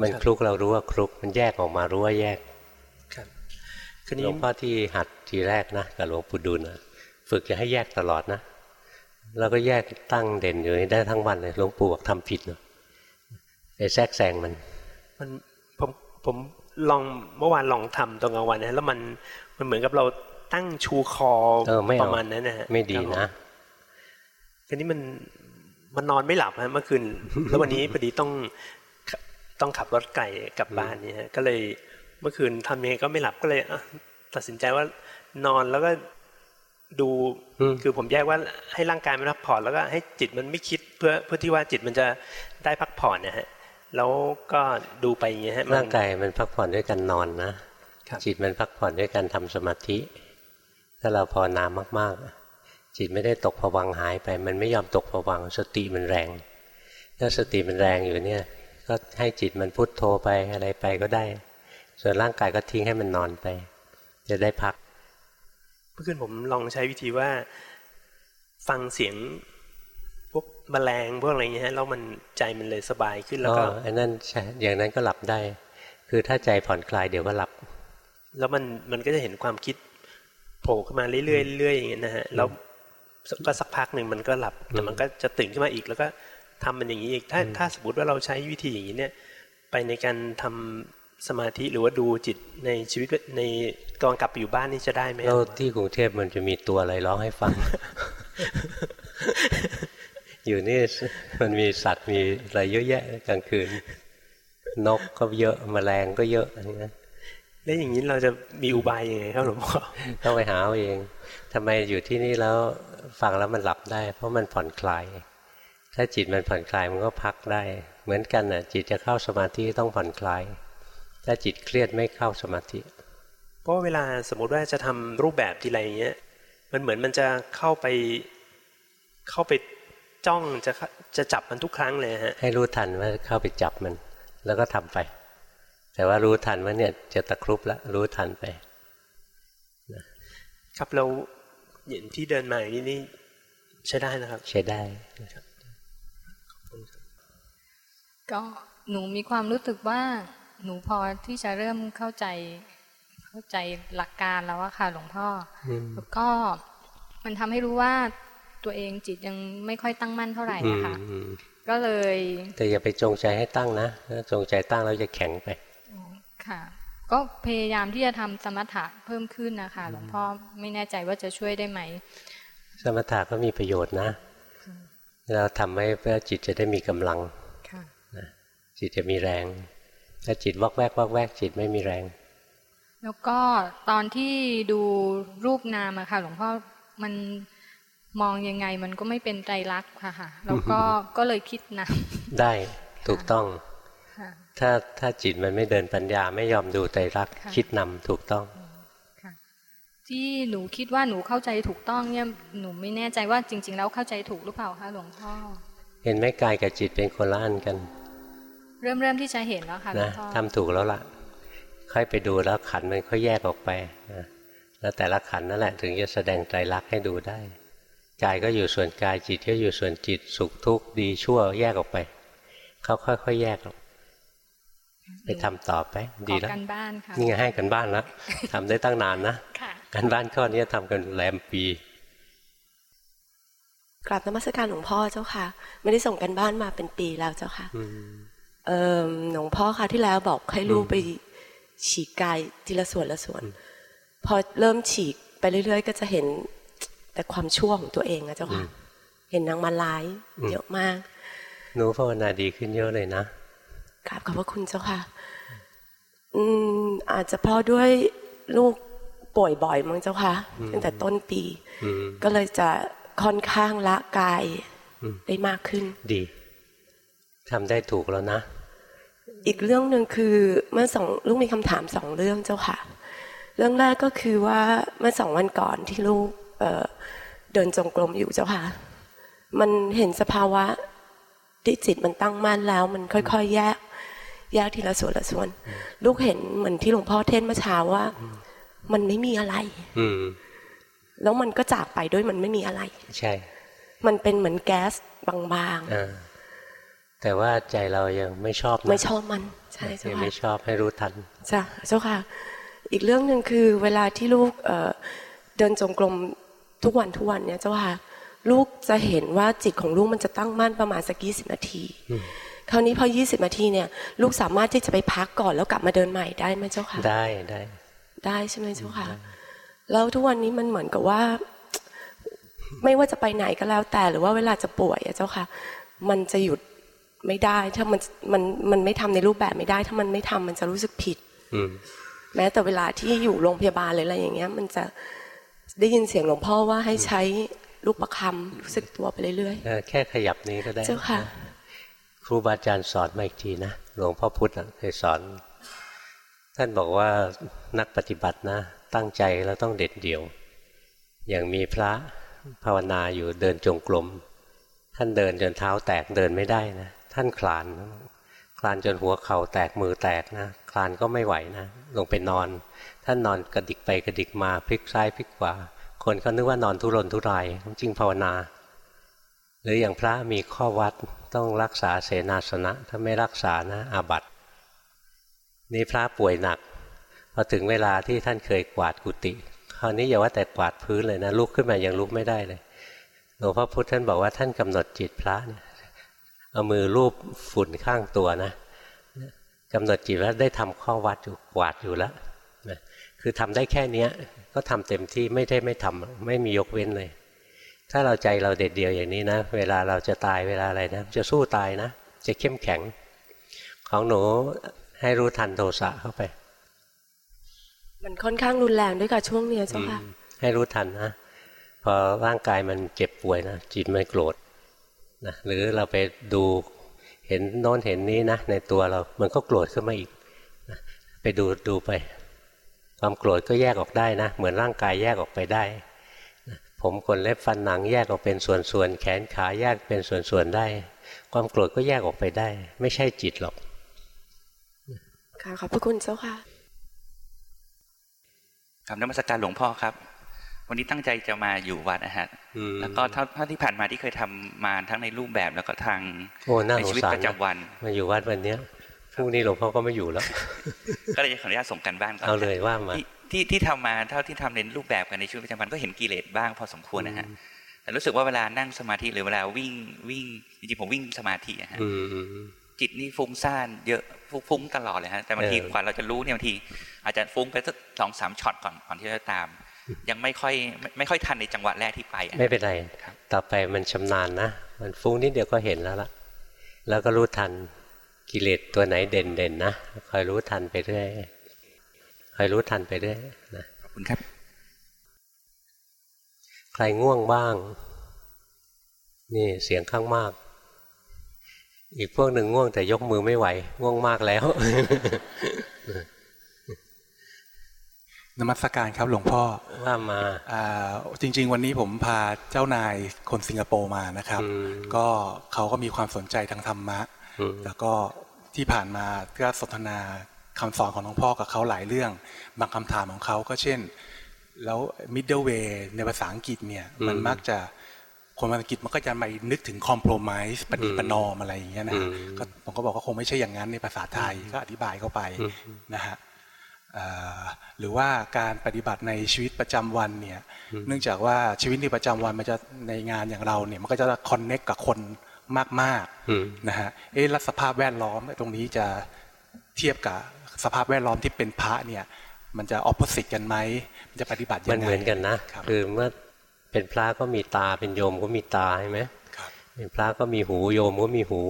มันครับคลุกเรารู้ว่าคลุก มันแยกออกมารู้ว่าแยกครับ คือหลนี้วงพ่อที่หัดทีแรกนะกับหลวงปู่ดูลนะฝึกจะให้แยกตลอดนะแล้วก็แยกตั้งเด่นอยู่ได้ทั้งวันเลยหลวงปู่บอกทำผิดเนาะไปแทรกแซงมันมันผมผมลองเมื่อวานลองทำตอนกลางวันนะแล้วมันมันเหมือนกับเราตั้งชูคอเออไม่ปเอาระมาณนั้นนะฮะไม่ดีครับผมนะทีนี้มันมันนอนไม่หลับฮะเมื่อคืนแล้ววันนี้พอดีต้องขต้องขับรถไก่กลับบ้านเนี่ยฮะก็เลย เมื่อคืนทำยังไงก็ไม่หลับก็เลยอะตัดสินใจว่านอนแล้วก็ดูอืมคือผมแยกว่าให้ร่างกายมันพักผ่อนแล้วก็ให้จิตมันไม่คิดเพื่อเพื่อที่ว่าจิตมันจะได้พักผ่อนนะฮะแล้วก็ดูไปอย่างเงี้ยฮะมันร่างกายมันพักผ่อนด้วยการนอนนะครับจิตมันพักผ่อนด้วยการทำสมาธิ ถ้าเราภาวนามากๆ จิตไม่ได้ตกผวังค์หายไป มันไม่ยอมตกผวังค์สติมันแรง ถ้าสติมันแรงอยู่เนี่ย ก็ให้จิตมันพุทโธไปอะไรไปก็ได้ ส่วนร่างกายก็ทิ้งให้มันนอนไป จะได้พักเมื่อคืนผมลองใช้วิธีว่า ฟังเสียงพวกแมลงพวกอะไรเงี้ยฮะแล้วมันใจมันเลยสบายขึ้นแล้วอ๋อก็อันนั้นใช่อย่างนั้นก็หลับได้ คือถ้าใจผ่อนคลายเดี๋ยวก็หลับ แล้วมันมันก็จะเห็นความคิดโผล่ขึ้นมาเรื่อยๆเรื่อยๆอย่างเงี้ยนะฮะแล้วก็สักพักหนึ่งมันก็หลับแต่มันก็จะตื่นขึ้นมาอีกแล้วก็ทำมันอย่างนี้อีกถ้าถ้าสมมติว่าเราใช้วิธีอย่างนี้เนี่ย ไปในการทำ สมาธิหรือว่าดูจิตในชีวิตในตอนกลับไปอยู่บ้านนี่จะได้ไหมแล้วที่กรุงเทพมันจะมีตัวอะไรร้องให้ฟัง อยู่นี่มันมีสัตว์มีอะไรเยอะแยะกลางคืน นกก็เยอะแมลงก็เยอะอะไรเงี้ยแล้วอย่างนี้เราจะมีอุบายยังไงครับหลวงพ่อต้องไปหาเอาเองทำไมอยู่ที่นี่แล้วฟังแล้วมันหลับได้ เพราะมันผ่อนคลาย ถ้าจิตมันผ่อนคลายมันก็พักได้ เหมือนกันน่ะ จิตจะเข้าสมาธิต้องผ่อนคลาย ถ้าจิตเครียดไม่เข้าสมาธิ เพราะเวลาสมมุติว่าจะทำรูปแบบทีไรเงี้ย มันเหมือนมันจะเข้าไปเข้าไปจ้องจะจะจับมันทุกครั้งเลยฮะ ให้รู้ทันว่าเข้าไปจับมัน แล้วก็ทำไป แต่ว่ารู้ทันว่าเนี่ยจะตะครุบแล้วรู้ทันไปครับเราเห็นที่เดินมาอย่างนี้นี่ใช้ได้นะครับ ใช้ได้ก็หนูมีความรู้สึกว่า หนูพอที่จะเริ่มเข้าใจเข้าใจหลักการแล้วอะค่ะ หลวงพ่ออมแล้วก็มันทำให้รู้ว่าตัวเองจิตยังไม่ค่อยตั้งมั่นเท่าไหร่อืนะมคะอืมก็เลย แต่อย่าไปจงใจให้ตั้งนะถ้าจงใจตั้งแล้วจะแข็งไปค่ะ ก็พยายามที่จะทำสมถะเพิ่มขึ้นนะคะ หลวงพ่อไม่แน่ใจว่าจะช่วยได้ไหม สมถะก็มีประโยชน์นะ เราทำไว้เพื่อจิตจะได้มีกำลังค่ะจิตจะมีแรง ถ้าจิตวอกแวกวอกแวกจิตไม่มีแรง แล้วก็ตอนที่ดูรูปนามอะค่ะ หลวงพ่อมันมองยังไงมันก็ไม่เป็นไตรลักษณ์ค่ะค่ะแล้วก็ก็เลยคิดนะ ได้ถูกต้องค่ะถ้าถ้าจิตมันไม่เดินปัญญาไม่ยอมดูไตรลักษณ์ค่ะคิดนำถูกต้องค่ะที่หนูคิดว่าหนูเข้าใจถูกต้องเนี่ยหนูไม่แน่ใจว่าจริง ๆ แล้วเข้าใจถูกหรือเปล่าคะหลวงพ่อ เห็นไหมกายกับจิตเป็นคนละอันกัน เริ่มเริ่มที่จะเห็นแล้วค่ะหลวนะงพ่อทำถูกแล้วล่ะ ค่อยไปดูแล้วขันมันค่อยแยกออกไปนะแล้วแต่ละขันนั่นแหละถึงจะแสดงไตรลักษณ์ให้ดูได้กายก็อยู่ส่วนกายจิตก็อยู่ส่วนจิตสุขทุกข์ดีชั่วแยกออกไป เขาค่อยๆแยกออกไปทำต่อไป ดีขอแล้วกันบ้านค่ะนี่ไงให้กันบ้านแล้วทำได้ตั้งนานนะค่ะกันบ้านข้อนี้ทำกันแรมปีกราบนมัสการหลวงพ่อเจ้าค่ะ ไม่ได้ส่งกันบ้านมาเป็นปีแล้วเจ้าค่ะอืมเออ หลวงพ่อค่ะที่แล้วบอกให้ลูกอืมไปฉีกกายทีละส่วนละส่วน พอเริ่มฉีกไปเรื่อย ๆ ก็จะเห็นแต่ความชั่วของตัวเองอะเจ้าค่ะ เห็นนางมาลายเยอะมากหนูภาวนาดีขึ้นเยอะเลยนะกราบขอบพระคุณเจ้าค่ะ อืมอาจจะเพราะด้วยลูกป่วยบ่อยมั้งเจ้าค่ะตั้งแต่ต้นปีอืมก็เลยจะค่อนข้างละกายอืมได้มากขึ้น ดีทำได้ถูกแล้วนะ อีกเรื่องหนึ่งคือเมื่อสองลูกมีคำถามสองเรื่องเจ้าค่ะ เรื่องแรกก็คือว่าเมื่อสองวันก่อนที่ลูกเอ่อเดินจงกรมอยู่เจ้าค่ะ มันเห็นสภาวะที่จิตมันตั้งมั่นแล้ว มันค่อยๆแยก แยกทีละส่วนละส่วน ลูกเห็นเหมือนที่หลวงพ่อเทศน์เมื่อเช้าว่า มันไม่มีอะไร อืมแล้วมันก็จากไปด้วยมันไม่มีอะไร ใช่ มันเป็นเหมือนแก๊สบางอ่า แต่ว่าใจเรายังไม่ชอบๆนะไม่ชอบมันใช่เจ้ายังค่ะไม่ชอบให้รู้ทันจ้ะเจ้าค่ะ อีกเรื่องหนึ่งคือเวลาที่ลูกเอ่อเดินจงกรมทุกวันทุกวันเนี่ยเจ้าค่ะลูกจะเห็นว่าจิตของลูกมันจะตั้งมั่นประมาณสักยี่สิบนาทีอืมคราวนี้พอยี่สิบนาทีเนี่ย ลูกสามารถที่จะไปพักก่อนแล้วกลับมาเดินใหม่ได้ไหมเจ้าค่ะ ได้ได้ได้ใช่ไหมเจ้าค่ะ แล้วทุกวันนี้มันเหมือนกับว่า ไม่ว่าจะไปไหนก็แล้วแต่หรือว่าเวลาจะป่วยอะเจ้าค่ะ มันจะหยุด ไม่ได้ ถ้ามันมันมันไม่ทำในรูปแบบไม่ได้ ถ้ามันไม่ทำมันจะรู้สึกผิด อืมแม้แต่เวลาที่อยู่โรงพยาบาลหรืออะไรอย่างเงี้ย มันจะได้ยินเสียงหลวงพ่อว่าให้ใช้ลูกประคำรู้สึกตัวไปเรื่อยเออแค่ขยับนี้ก็ได้ๆเจ้าค่ะ ครูบาอาจารย์สอนมาอีกทีนะหลวงพ่อพุธน่ะเคยสอน ท่านบอกว่านักปฏิบัตินะ ตั้งใจแล้วต้องเด็ดเดี่ยว อย่างมีพระภาวนาอยู่เดินจงกรมท่านเดินจนเท้าแตกเดินไม่ได้นะ ท่านคลานคลานจนหัวเข่าแตกมือแตกนะคลานก็ไม่ไหวนะลงไปนอน ท่านนอนกระดิกไปกระดิกมาพลิกซ้ายพลิกขวาคนเขานึกว่านอนทุรนทุรายจริงภาวนา หรืออย่างพระมีข้อวัดต้องรักษาเสนาสนะ ถ้าไม่รักษานะอาบัตินี่พระป่วยหนักพอถึงเวลาที่ท่านเคยกวาดกุฏิคราวนี้อย่าว่าแต่กวาดพื้นเลยนะลุกขึ้นมายังลุกไม่ได้เลยหลวงพ่อพุธท่านบอกว่าท่านกำหนดจิตพระเนี่ย เอามือลูบฝุ่นข้างตัวนะกำหนดจิตแล้วได้ทำข้อวัดอยู่กวาดอยู่แล้วนะคือทำได้แค่เนี้ยก็ทำเต็มที่ไม่ได้ไม่ทำไม่มียกเว้นเลย ถ้าเราใจเราเด็ดเดียวอย่างนี้นะ เวลาเราจะตายเวลาอะไรนะจะสู้ตายนะ จะเข้มแข็ง ของหนูให้รู้ทันโทสะเข้าไป มันค่อนข้างรุนแรงด้วยค่ะช่วงเนี้ยเจ้าค่ะอืมให้รู้ทันนะพอร่างกายมันเจ็บป่วยนะจิตมันโกรธ นะหรือเราไปดูเห็นโน้นเห็นนี้นะในตัวเรา มันก็โกรธขึ้นมาอีกนะไปดูดูไป ความโกรธก็แยกออกได้นะ เหมือนร่างกายแยกออกไปได้นะผมขนเล็บฟันหนังแยกออกเป็นส่วนๆแขนขาแยกเป็นส่วนๆได้ ความโกรธก็แยกออกไปได้ ไม่ใช่จิตหรอกค่ะขอบพระคุณเจ้าค่ะกับนมัสการหลวงพ่อครับ วันนี้ตั้งใจจะมาอยู่วัดนะฮะอืมแล้วก็เท่าเท่าที่ผ่านมาที่เคยทำมาทั้งในรูปแบบแล้วก็ทางโอ้น่าในสงชีวิตสารประจำวัน มาอยู่วัดวันเนี้ยพรุ่งนี้หลวงพ่อก็ไม่อยู่แล้ว ก็เลยขออนุญาตส่งกันบ้านก่อนเอาเลยว่ามาที่ที่ที่ทำมาเท่าที่ทำในรูปแบบกันในชีวิตประจำวันก็เห็นกิเลสบ้างพอสมควรนะฮะแต่รู้สึกว่าเวลานั่งสมาธิหรือเวลาวิ่งวิ่งจริงๆผมวิ่งสมาธิอะฮะอืมอืมจิตนี่ฟุ้งซ่านเยอะฟุ้งฟุ้งตลอดเลยฮะแต่บางทีเออกว่าเราจะรู้เนี่ยบางที อาจจะฟุ้งไปสักสองสามช็อตก่อนก่อนที่จะตาม ยังไม่ค่อยไม่ไม่ค่อยทันในจังหวะแรกที่ไปอะไม่เป็นไรครับ ต่อไปมันชำนาญนะ มันฟุ้งนิดเดียวก็เห็นแล้วล่ะ แล้วก็รู้ทันกิเลสตัวไหนเด่นเด่นๆนะคอยรู้ทันไปเรื่อยคอยรู้ทันไปเรื่อยนะขอบคุณครับ ใครง่วงบ้าง นี่เสียงข้างมาก อีกพวกหนึ่งง่วงแต่ยกมือไม่ไหว ง่วงมากแล้ว นมัสการครับหลวงพ่อว่ามาอ่าจริง ๆ วันนี้ผมพาเจ้านายคนสิงคโปร์มานะครับอืมก็เขาก็มีความสนใจทางธรรมะอืมแล้วก็ที่ผ่านมาก็สนทนาคำสอนของหลวงพ่อกับเขาหลายเรื่อง บางคำถามของเขาก็เช่น แล้ว middle way ในภาษาอังกฤษเนี่ยมันมักจะคนภาษาอังกฤษมันก็จะมานึกถึง compromise ปฏิประนอมอะไรอย่างเงี้ยนะฮะก็ผมก็บอกว่าคงไม่ใช่อย่างนั้นในภาษาไทยก็อธิบายเข้าไปนะฮะเอ่อ หรือว่าการปฏิบัติในชีวิตประจำวันเนี่ยเนื่องจากว่าชีวิตในประจำวันมันจะในงานอย่างเราเนี่ยมันก็จะคอนเน็กกับคนมากอืมๆนะฮะเอ๊ะแล้วสภาพแวดล้อมตรงนี้จะเทียบกับสภาพแวดล้อมที่เป็นพระเนี่ยมันจะออป o s สิ e กันไหมมันจะปฏิบัติยังไงมันเหมือนกันนะครับคือเมื่อเป็นพระก็มีตาเป็นโยมก็มีตาใช่ไหมครับเป็นพระก็มีหูโยมก็มีหู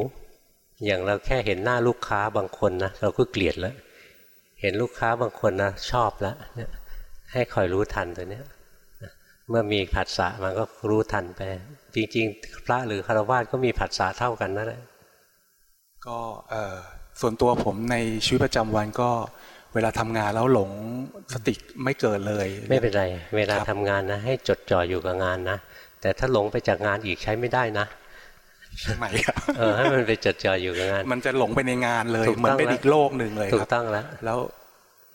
อย่างเราแค่เห็นหน้าลูกค้าบางคนนะเราก็เกลียดแล้ว เห็นลูกค้าบางคนนะชอบแล้วเนี่ยให้คอยรู้ทันตัวเนี้ยนะเมื่อมีผัสสะมันก็รู้ทันไป จริงๆ พระหรือคารวะก็มีผัสสะเท่ากันนั่นแหละก็เอ่อส่วนตัวผมในชีวิตประจำวันก็เวลาทำงานแล้วหลงสติไม่เกิดเลย ไม่เป็นไร เวลาครับทำงานนะ ให้จดจ่ออยู่กับงานนะแต่ถ้าหลงไปจากงานอีกใช้ไม่ได้นะ ใช่ไหมครับเออให้มันไปจดจ่ออยู่กับงาน มันจะหลงไปในงานเลยถูกต้องเหมือนเป็นแล้วอีกโลกหนึ่งเลยถูคกรับต้องแล้วแล้ว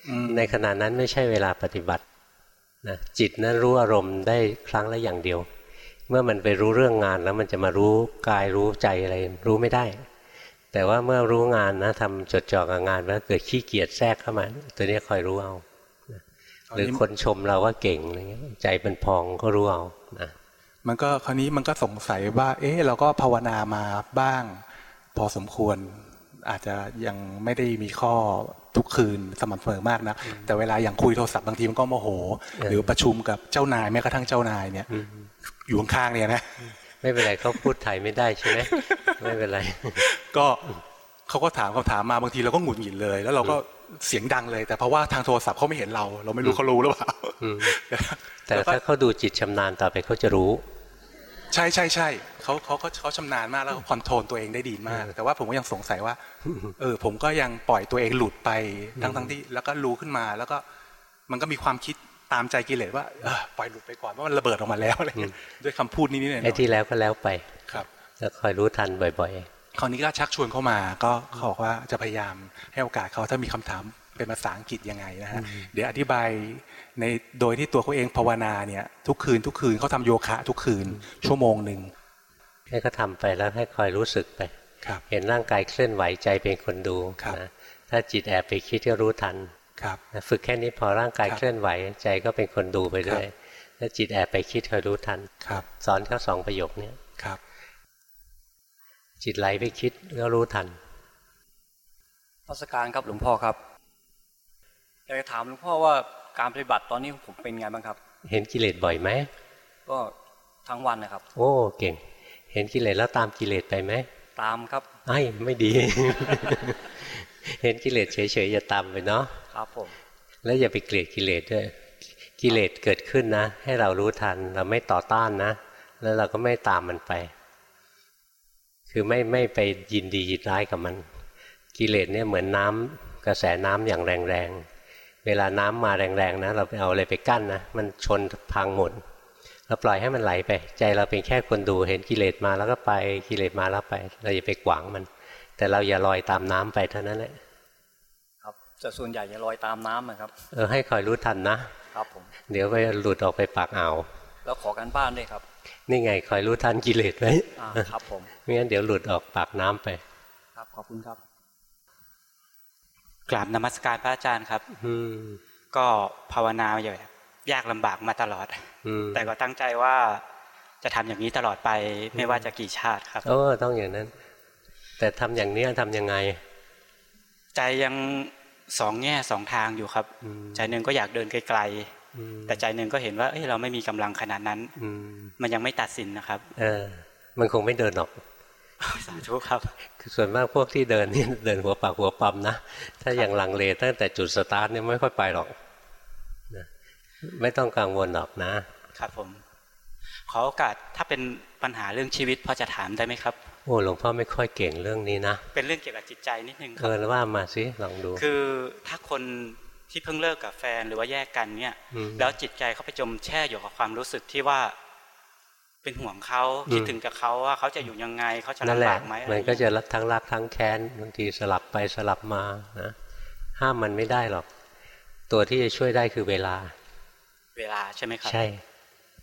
อืมในขณะนั้นไม่ใช่เวลาปฏิบัตินะจิตนั้นรู้อารมณ์ได้ครั้งละอย่างเดียว เมื่อมันไปรู้เรื่องงานแล้วมันจะมารู้กายรู้ใจอะไรรู้ไม่ได้ แต่ว่าเมื่อรู้งานนะทำจดจ่อกับงานแล้วเกิดขี้เกียจแทรกเข้ามา ตัวนี้คอยรู้เอานะหรือคนชมเราว่าเก่งอะไรเงี้ยใจเป็นพองก็รู้เอานะ มันก็คราวนี้มันก็สงสัยว่า เอ๊ะเราก็ภาวนามาบ้าง พอสมควร อาจจะยังไม่ได้มีข้อทุกคืนสม่ำเสมอมากนะแต่เวลาอย่างคุยโทรศัพท์บางทีมันก็โมโห หรือประชุมกับเจ้านายแม้กระทั่งเจ้านายเนี่ย อยู่ข้างๆเนี่ยนะไม่เป็นไรเขาพูดไทยไม่ได้ใช่ไหมไม่เป็นไร ก็เขาก็ถามคำถามมาบางทีเราก็หงุดหงิดเลย แล้วเราก็เสียงดังเลย แต่เพราะว่าทางโทรศัพท์เขาไม่เห็นเรา เราไม่รู้เขารู้หรือเปล่าอืมแต่ถ้าเขาดูจิตชำนาญต่อไปเขาจะรู้ ใช่ใช่ใช่เขาเขาเขาเขาชำนาญมากแล้วเขาคอนโทรลตัวเองได้ดีมาก แต่ว่าผมก็ยังสงสัยว่าเออผมก็ยังปล่อยตัวเองหลุดไปทั้งทั้งที่ แล้วก็รู้ขึ้นมาแล้วก็มันก็มีความคิดตามใจกิเลสว่าเออปล่อยหลุดไปก่อนว่ามันระเบิดออกมาแล้วอะไรเงี้ยด้วยคำพูดนิดๆหน่อยไอ้ที่แล้วก็แล้วไปๆครับแล้วคอยรู้ทันบ่อยคราวนี้ก็ชักชวนเข้ามา ก็เขาบอกว่าจะพยายามให้โอกาสเขาถ้ามีคำถาม เป็นภาษาอังกฤษยังไงนะฮะเดี๋ยวอธิบายในโดยที่ตัวเขาเองภาวนาเนี่ยทุกคืนทุกคืนเขาทำโยคะทุกคืนชั่วโมงหนึ่งๆให้เขาทำไปแล้วให้คอยรู้สึกไปครับเห็นร่างกายเคลื่อนไหวใจเป็นคนดูครับนะถ้าจิตแอบไปคิดก็รู้ทันครับนะฝึกแค่นี้พอร่างกายครับเคลื่อนไหวใจก็เป็นคนดูไปด้วยถ้าจิตแอบไปคิดคอยรู้ทันครับสอนเขาสองประโยคเนี้ยครับจิตไหลไปคิดก็รู้ทันนมัสการครับหลวงพ่อครับ อยากจะถามหลวงพ่อว่าการปฏิบัติตอนนี้ผมเป็นไงบ้างครับ เห็นกิเลสบ่อยไหมก็ทั้งวันนะครับ โอ้เก่ง เห็นกิเลสแล้วตามกิเลสไปไหมตามครับไอ้ไม่ดี เห็นกิเลสเฉยๆอย่าตามไปเนาะครับผมแล้วอย่าไปเกลียดกิเลสด้วยกิเลสเกิดขึ้นนะ ให้เรารู้ทันเราไม่ต่อต้านนะ แล้วเราก็ไม่ตามมันไป คือไม่ไม่ไปยินดียินร้ายกับมัน กิเลสเนี่ยเหมือนน้ำกระแสน้ำอย่างแรงๆ เวลาน้ำมาแรงๆนะเราไปเอาอะไรไปกั้นนะมันชนพังหมดเราปล่อยให้มันไหลไป ใจเราเป็นแค่คนดูเห็นกิเลสมาแล้วก็ไปกิเลสมาแล้วไป เราอย่าไปขวางมัน แต่เราอย่าลอยตามน้ำไปเท่านั้นแหละครับแต่ส่วนใหญ่จะลอยตามน้ำนะครับเออให้คอยรู้ทันนะครับผมเดี๋ยวไปหลุดออกไปปากอ่าวแล้วขอการบ้านด้วยครับ นี่ไงคอยรู้ทันกิเลสไว้อ่าครับผมไม่งั้นเดี๋ยวหลุดออกปากน้ำไป ครับขอบคุณครับ กราบนมัสการพระอาจารย์ครับ อืมก็ภาวนาอยู่ยากลำบากมาตลอดอืมแต่ก็ตั้งใจว่าจะทำอย่างนี้ตลอดไปไม่ว่าจะกี่ชาติครับโอ้ต้องอย่างนั้น แต่ทำอย่างเนี้ยทำยังไง ใจยังสองแง่สองทางอยู่ครับอืมใจหนึ่งก็อยากเดินไกลอืมๆแต่ใจหนึ่งก็เห็นว่าเอ้ยเราไม่มีกำลังขนาดนั้นอืมมันยังไม่ตัดสินนะครับ เออ มันคงไม่เดินหรอก สาธุครับคือส่วนมากพวกที่เดินนี่เดินหัวปากหัวปั๊มนะถ้าอย่างลังเลตั้งแต่จุดสตาร์ทเนี่ยไม่ค่อยไปหรอกนะไม่ต้องกังวลหรอกนะ ครับผม ขอโอกาสถ้าเป็นปัญหาเรื่องชีวิตพอจะถามได้ไหมครับโอ้หลวงพ่อไม่ค่อยเก่งเรื่องนี้นะเป็นเรื่องเกี่ยวกับจิตใจนิดนึงคเอรับอว่ามาสิลองดู คือถ้าคนที่เพิ่งเลิกกับแฟนหรือว่าแยกกันเนี่ยอืมแล้วจิตใจเขาไปจมแช่อยู่กับความรู้สึกที่ว่า เป็นห่วงเขาอืมคิดถึงกับเขาว่าเขาจะอยู่ยังไงเขาจะนั่นแหลำละบากไหมอะไรมันก็จะทั้งรักทั้งแค้นบางทีสลับไปสลับมานะห้ามมันไม่ได้หรอก ตัวที่จะช่วยได้คือเวลา เวลาใช่ไหมครับใช่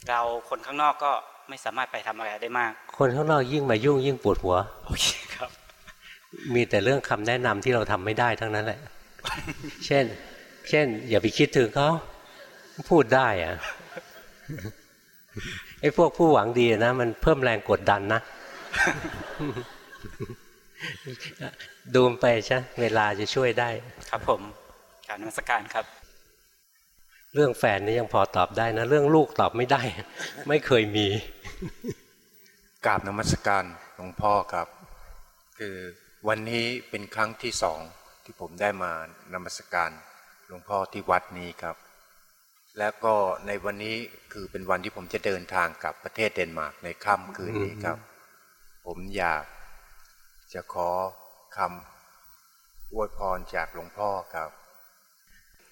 เราคนข้างนอกก็ไม่สามารถไปทำอะไรได้มาก คนข้างนอกยิ่งมายุ่งยิ่งปวดหัวโอเคครับ มีแต่เรื่องคำแนะนำที่เราทำไม่ได้ทั้งนั้นแหละ เช่น เช่น อย่าไปคิดถึงเขาพูดได้อะ ไอ้พวกผู้หวังดีนะ มันเพิ่มแรงกดดันนะ ดูมไปใช่เวลาจะช่วยได้ ครับผมการนมัสการครับ เรื่องแฟนนี่ยังพอตอบได้นะ เรื่องลูกตอบไม่ได้ ไม่เคยมีกราบนมัสการหลวงพ่อครับ คือวันนี้เป็นครั้งที่สองที่ผมได้มานมัสการหลวงพ่อที่วัดนี้ครับ แล้วก็ในวันนี้คือเป็นวันที่ผมจะเดินทางกลับประเทศเดนมาร์กในค่ำคืนนี้ครับ ผมอยากจะขอคำอวยพรจากหลวงพ่อครับ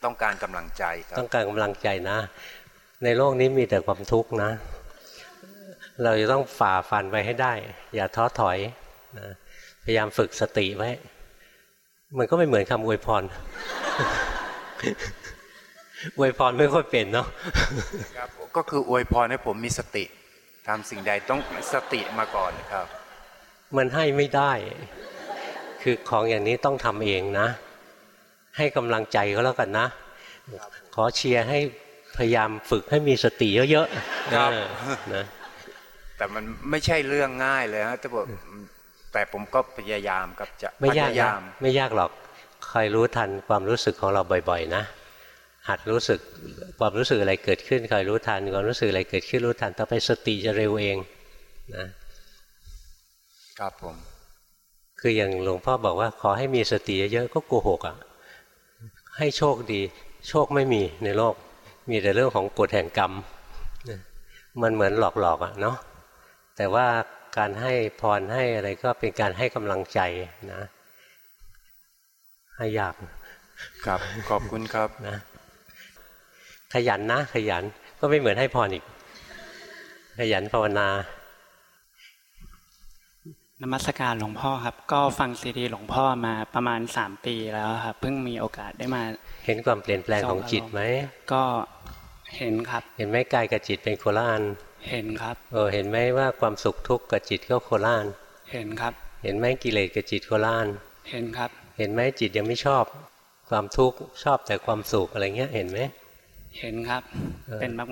ต้องการกำลังใจครับ ต้องการกำลังใจนะ ในโลกนี้มีแต่ความทุกข์นะ เราจะต้องฝ่าฟันไปให้ได้ อย่าท้อถอยนะพยายามฝึกสติไว้ มันก็ไม่เหมือนคำอวยพร อวยพรไม่ค่อยเป็นเนาะครับก็คืออวยพรให้ผมมีสติทำสิ่งใดต้องสติมาก่อนครับ มันให้ไม่ได้ คือของอย่างนี้ต้องทำเองนะ ให้กำลังใจก็แล้วกันนะ ขอเชียร์ให้พยายามฝึกให้มีสติเยอะๆครับเออนะแต่มันไม่ใช่เรื่องง่ายเลยฮะแต่บอกแต่ผมก็พยายามครับจะไม่ยากพยายานะมไม่ยากหรอกคอยรู้ทันความรู้สึกของเราบ่อย ๆ นะ หัดรู้สึกความรู้สึกอะไรเกิดขึ้นคอยรู้ทันความรู้สึกอะไรเกิดขึ้นรู้ทันต่อไปสติจะเร็วเองนะครับผม คืออย่างหลวงพ่อบอกว่าขอให้มีสติเยอะๆก็โกหกอะ ให้โชคดี โชคไม่มีในโลก มีแต่เรื่องของกฎแห่งกรรม มันเหมือนหลอกๆอะเนาะแต่ว่าการให้พรให้อะไรก็เป็นการให้กำลังใจนะ ให้ยากครับขอบคุณครับนะ ขยันนะ ขยันก็ไม่เหมือนให้พรอีก ขยันภาวนานมัสการหลวงพ่อครับ ก็ฟังซีดีหลวงพ่อมาประมาณสามปีแล้วครับเพิ่งมีโอกาสได้มา เห็นความเปลี่ยนแปลงของจิตไหมก็เห็นครับ เห็นไหมกายกับจิตเป็นโคละอันเห็นครับเออเห็นไหมว่าความสุขทุกข์กับจิตก็โคละอันเห็นครับ เห็นไหมกิเลสกับจิตโคละอันเห็นครับ เห็นไหมจิตยังไม่ชอบ ความทุกข์ชอบแต่ความสุขอะไรเงี้ยเห็นไหม เห็นครับเออเป็นมาก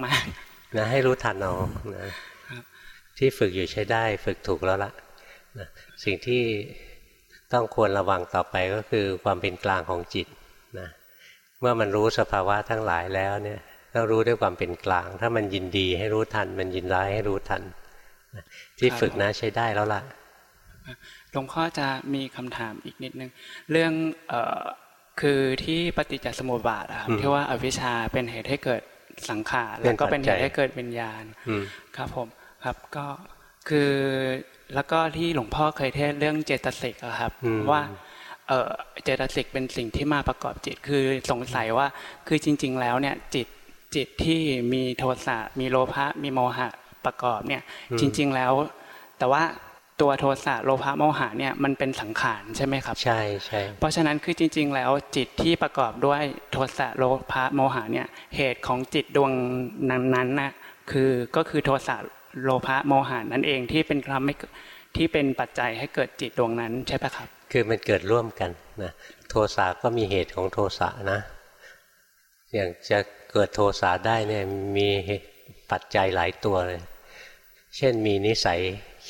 นะให้รู้ทันเอานะครับที่ฝึกอยู่ใช้ได้ฝึกถูกแล้วล่ะนะสิ่งที่ต้องควรระวังต่อไปก็คือความเป็นกลางของจิตนะเมื่อมันรู้สภาวะทั้งหลายแล้วเนี่ยต้องรู้ด้วยความเป็นกลาง ถ้ามันยินดีให้รู้ทัน มันยินร้ายให้รู้ทันนะที่ฝึกนะใช้ได้แล้วล่ะๆหลวงพ่อจะมีคำถามอีกนิดนึง เรื่องเอ่อ คือที่ปฏิจจสมุปบาทอะครับอืมที่ว่าอวิชชาเป็นเหตุให้เกิดสังขารเป็แล้นวก็เป็นปัจเหจัยตุให้เกิดวิญญาณอืมครับผมครับก็คือแล้วก็ที่หลวงพ่อเคยเทศน์เรื่องเจตสิกอะครับอืมว่าเออเจตสิกเป็นสิ่งที่มาประกอบจิตคือสงสัยว่าคือจริง ๆ แล้วเนี่ยจิตจิตที่มีโทสะมีโลภะมีโมหะประกอบเนี่ยอืมจริง ๆ แล้ว แต่ว่า ตัวโทสะโลภะโมหะเนี่ยมันเป็นสังขารใช่ไหมครับ ใช่ใช่เพราะฉะนั้นคือจริง ๆ แล้วจิตที่ประกอบด้วยโทสะโลภะโมหะเนี่ยเหตุของจิตดวงนั้นๆน่ะคือก็คือโทสะโลภะโมหะนั่นเองที่เป็นทำให้เกิดที่เป็นปัจจัยให้เกิดจิตดวงนั้นใช่ปะครับ คือมันเกิดร่วมกันนะโทสะก็มีเหตุของโทสะนะ อย่างจะเกิดโทสะได้เนี่ยมีเหตุปัจจัยหลายตัวเลย เช่นมีนิสัย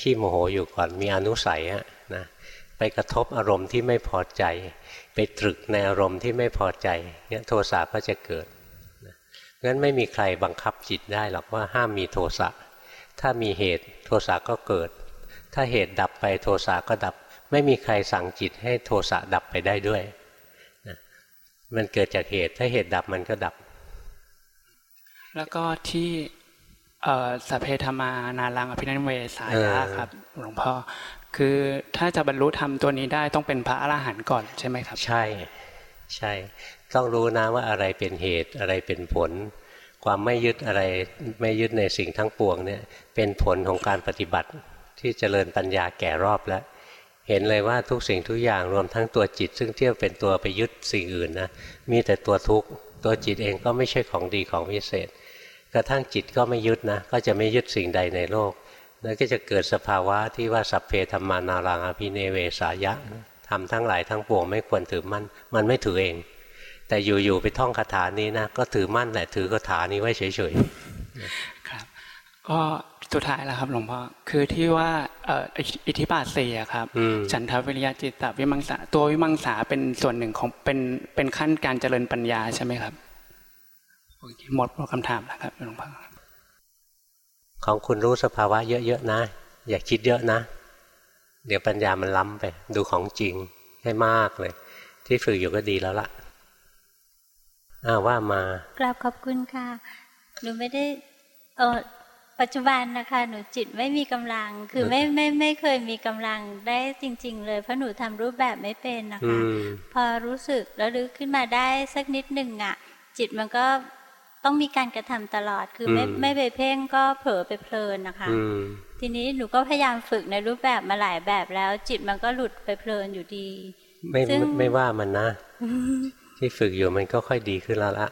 ขี้โมโหอยู่ก่อนมีอนุสัยอะนะไปกระทบอารมณ์ที่ไม่พอใจ ไปตรึกในอารมณ์ที่ไม่พอใจเนี่ยโทสะก็จะเกิดนะงั้นไม่มีใครบังคับจิตได้หรอกว่าห้ามมีโทสะถ้ามีเหตุโทสะก็เกิด ถ้าเหตุดับไปโทสะก็ดับ ไม่มีใครสั่งจิตให้โทสะดับไปได้ด้วยนะมันเกิดจากเหตุถ้าเหตุดับมันก็ดับ แล้วก็ที่ สัพเพธรรมานารังอภินันเวสายะเออครับ หลวงพ่อคือถ้าจะบรรลุธรรมตัวนี้ได้ต้องเป็นพระอรหันต์ก่อนใช่ไหมครับ ใช่ใช่ ต้องรู้นะว่าอะไรเป็นเหตุอะไรเป็นผล ความไม่ยึดอะไรไม่ยึดในสิ่งทั้งปวงเนี่ยเป็นผลของการปฏิบัติที่เจริญปัญญาแก่รอบแล้ว เห็นเลยว่าทุกสิ่งทุกอย่างรวมทั้งตัวจิต ซึ่งเที่ยวเป็นตัวไปยึดสิ่งอื่นนะมีแต่ตัวทุกข์ตัวจิตเองก็ไม่ใช่ของดีของวิเศษ กระทั่งจิตก็ไม่ยึดนะก็จะไม่ยึดสิ่งใดในโลกแล้วก็จะเกิดสภาวะที่ว่าสัพเพธรรมานารังอภิเนเวสายะทำทั้งหลายทั้งปวงไม่ควรถือมั่นมันไม่ถือเอง แต่อยู่ๆไปท่องคาถานี้นะก็ถือมั่นแหละถือคาถานี้ไว้เฉยครับก็สุดท้ายแล้วครับหลวงพ่อคือที่ว่าเอ่ออิอิทธิบาทสี่อะครับอืมฉันทวิริยะจิตตวิมังสาตัววิมังสาเป็นส่วนหนึ่งของเป็นเป็นขั้นการเจริญปัญญาใช่ไหมครับ โอเคหมดคำถามแล้วครับหลวงพ่อๆของคุณรู้สภาวะเยอะๆนะ อย่าคิดเยอะนะ เดี๋ยวปัญญามันล้ำไป ดูของจริงให้มากเลย ที่ฝึกอยู่ก็ดีแล้วล่ะอ้าวว่ามากราบขอบคุณค่ะ หนูไม่ได้เออปัจจุบันนะคะ หนูจิตไม่มีกำลัง คือไม่ไม่ไม่เคยมีกำลังได้จริง ๆ เลยเพราะหนูทำรูปแบบไม่เป็นนะอืคะมพอรู้สึกแล้วลึกขึ้นมาได้สักนิดหนึ่งอะ จิตมันก็ ต้องมีการกระทำตลอดคือไม่อืมไม่ไปเพ่งก็เผลอไปเพลินนะคะอืมทีนี้หนูก็พยายามฝึกในรูปแบบมาหลายแบบแล้ว จิตมันก็หลุดไปเพลินอยู่ดีไม่ซึ่งไม่ไม่ว่ามันนะ ที่ฝึกอยู่มันก็ค่อยดีขึ้นแล้วละ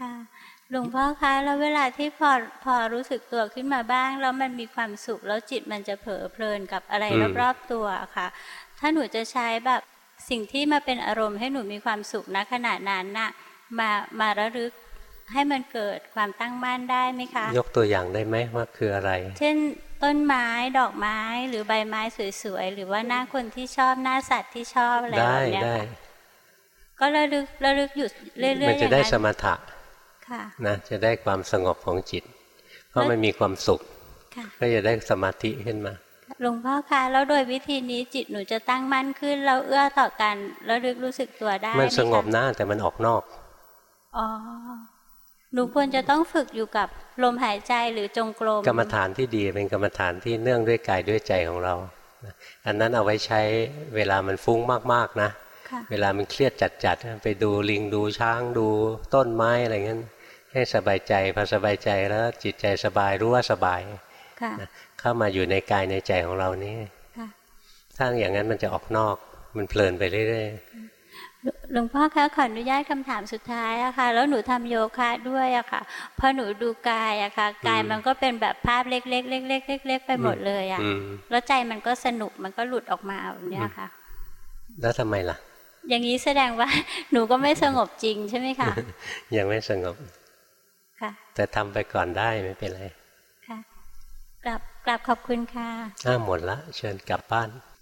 ค่ะหลวงพ่อคะแล้วเวลาที่พอพอรู้สึกตัวขึ้นมาบ้าง แล้วมันมีความสุขแล้วจิตมันจะเผลอเพลินกับอะไรอืมรอบๆตัวค่ะ ถ้าหนูจะใช้แบบสิ่งที่มาเป็นอารมณ์ให้หนูมีความสุขณขณะนั้นน่ะมามาระลึก ให้มันเกิดความตั้งมั่นได้ไหมคะ ยกตัวอย่างได้ไหมว่าคืออะไร เช่นต้นไม้ดอกไม้หรือใบไม้สวยๆหรือว่าหน้าคนที่ชอบหน้าสัตว์ที่ชอบอะไรแบได้บเนี้ยได้ค่ะก็ระลึกระลึกอยู่เรื่อยๆมันอจะย่างได้นั้นสมถะค่ะนะจะได้ความสงบของจิต เพราะมันมีความสุขค่ะก็จะได้สมาธิขึ้นมาหลวงพ่อคะแล้วโดยวิธีนี้จิตหนูจะตั้งมั่นขึ้นแล้วเอื้อต่อกันระลึกรู้สึกตัวได้ มันไหสงบคะนะแต่มันออกนอกอ๋อ หนูควรจะต้องฝึกอยู่กับลมหายใจหรือจงกรมกรรมฐานที่ดีเป็นกรรมฐานที่เนื่องด้วยกายด้วยใจของเรา อันนั้นเอาไว้ใช้เวลามันฟุ้งมากๆนะค่ะเวลามันเครียดจัดๆไปดูลิงดูช้างดูต้นไม้อะไรเงี้ยให้สบายใจพอสบายใจแล้วจิตใจสบายรู้ว่าสบายค่ะเข้ามาอยู่ในกายในใจของเรานี้ค่ะถ้าอย่างนั้นมันจะออกนอก มันเพลินไปเรื่อย หลวงพ่อคะขออนุญาตคำถามสุดท้ายอะค่ะ แล้วหนูทำโยคะด้วยอะค่ะพอหนูดูกายอะค่ะ กายมันก็เป็นแบบภาพเล็กๆเล็กๆเล็กๆไปหมดเลยอะอืมแล้วใจมันก็สนุกมันก็หลุดออกมาแบบเนี้ยค่ะๆแล้วทำไมล่ะ อย่างนี้แสดงว่า หนูก็ไม่สงบจริงใช่ไหมคะยังไม่สงบค่ะ แต่ทำไปก่อนได้ไม่เป็นไรค่ะกลับกลับขอบคุณค่ะอ้าหมดละ เชิญกลับบ้านค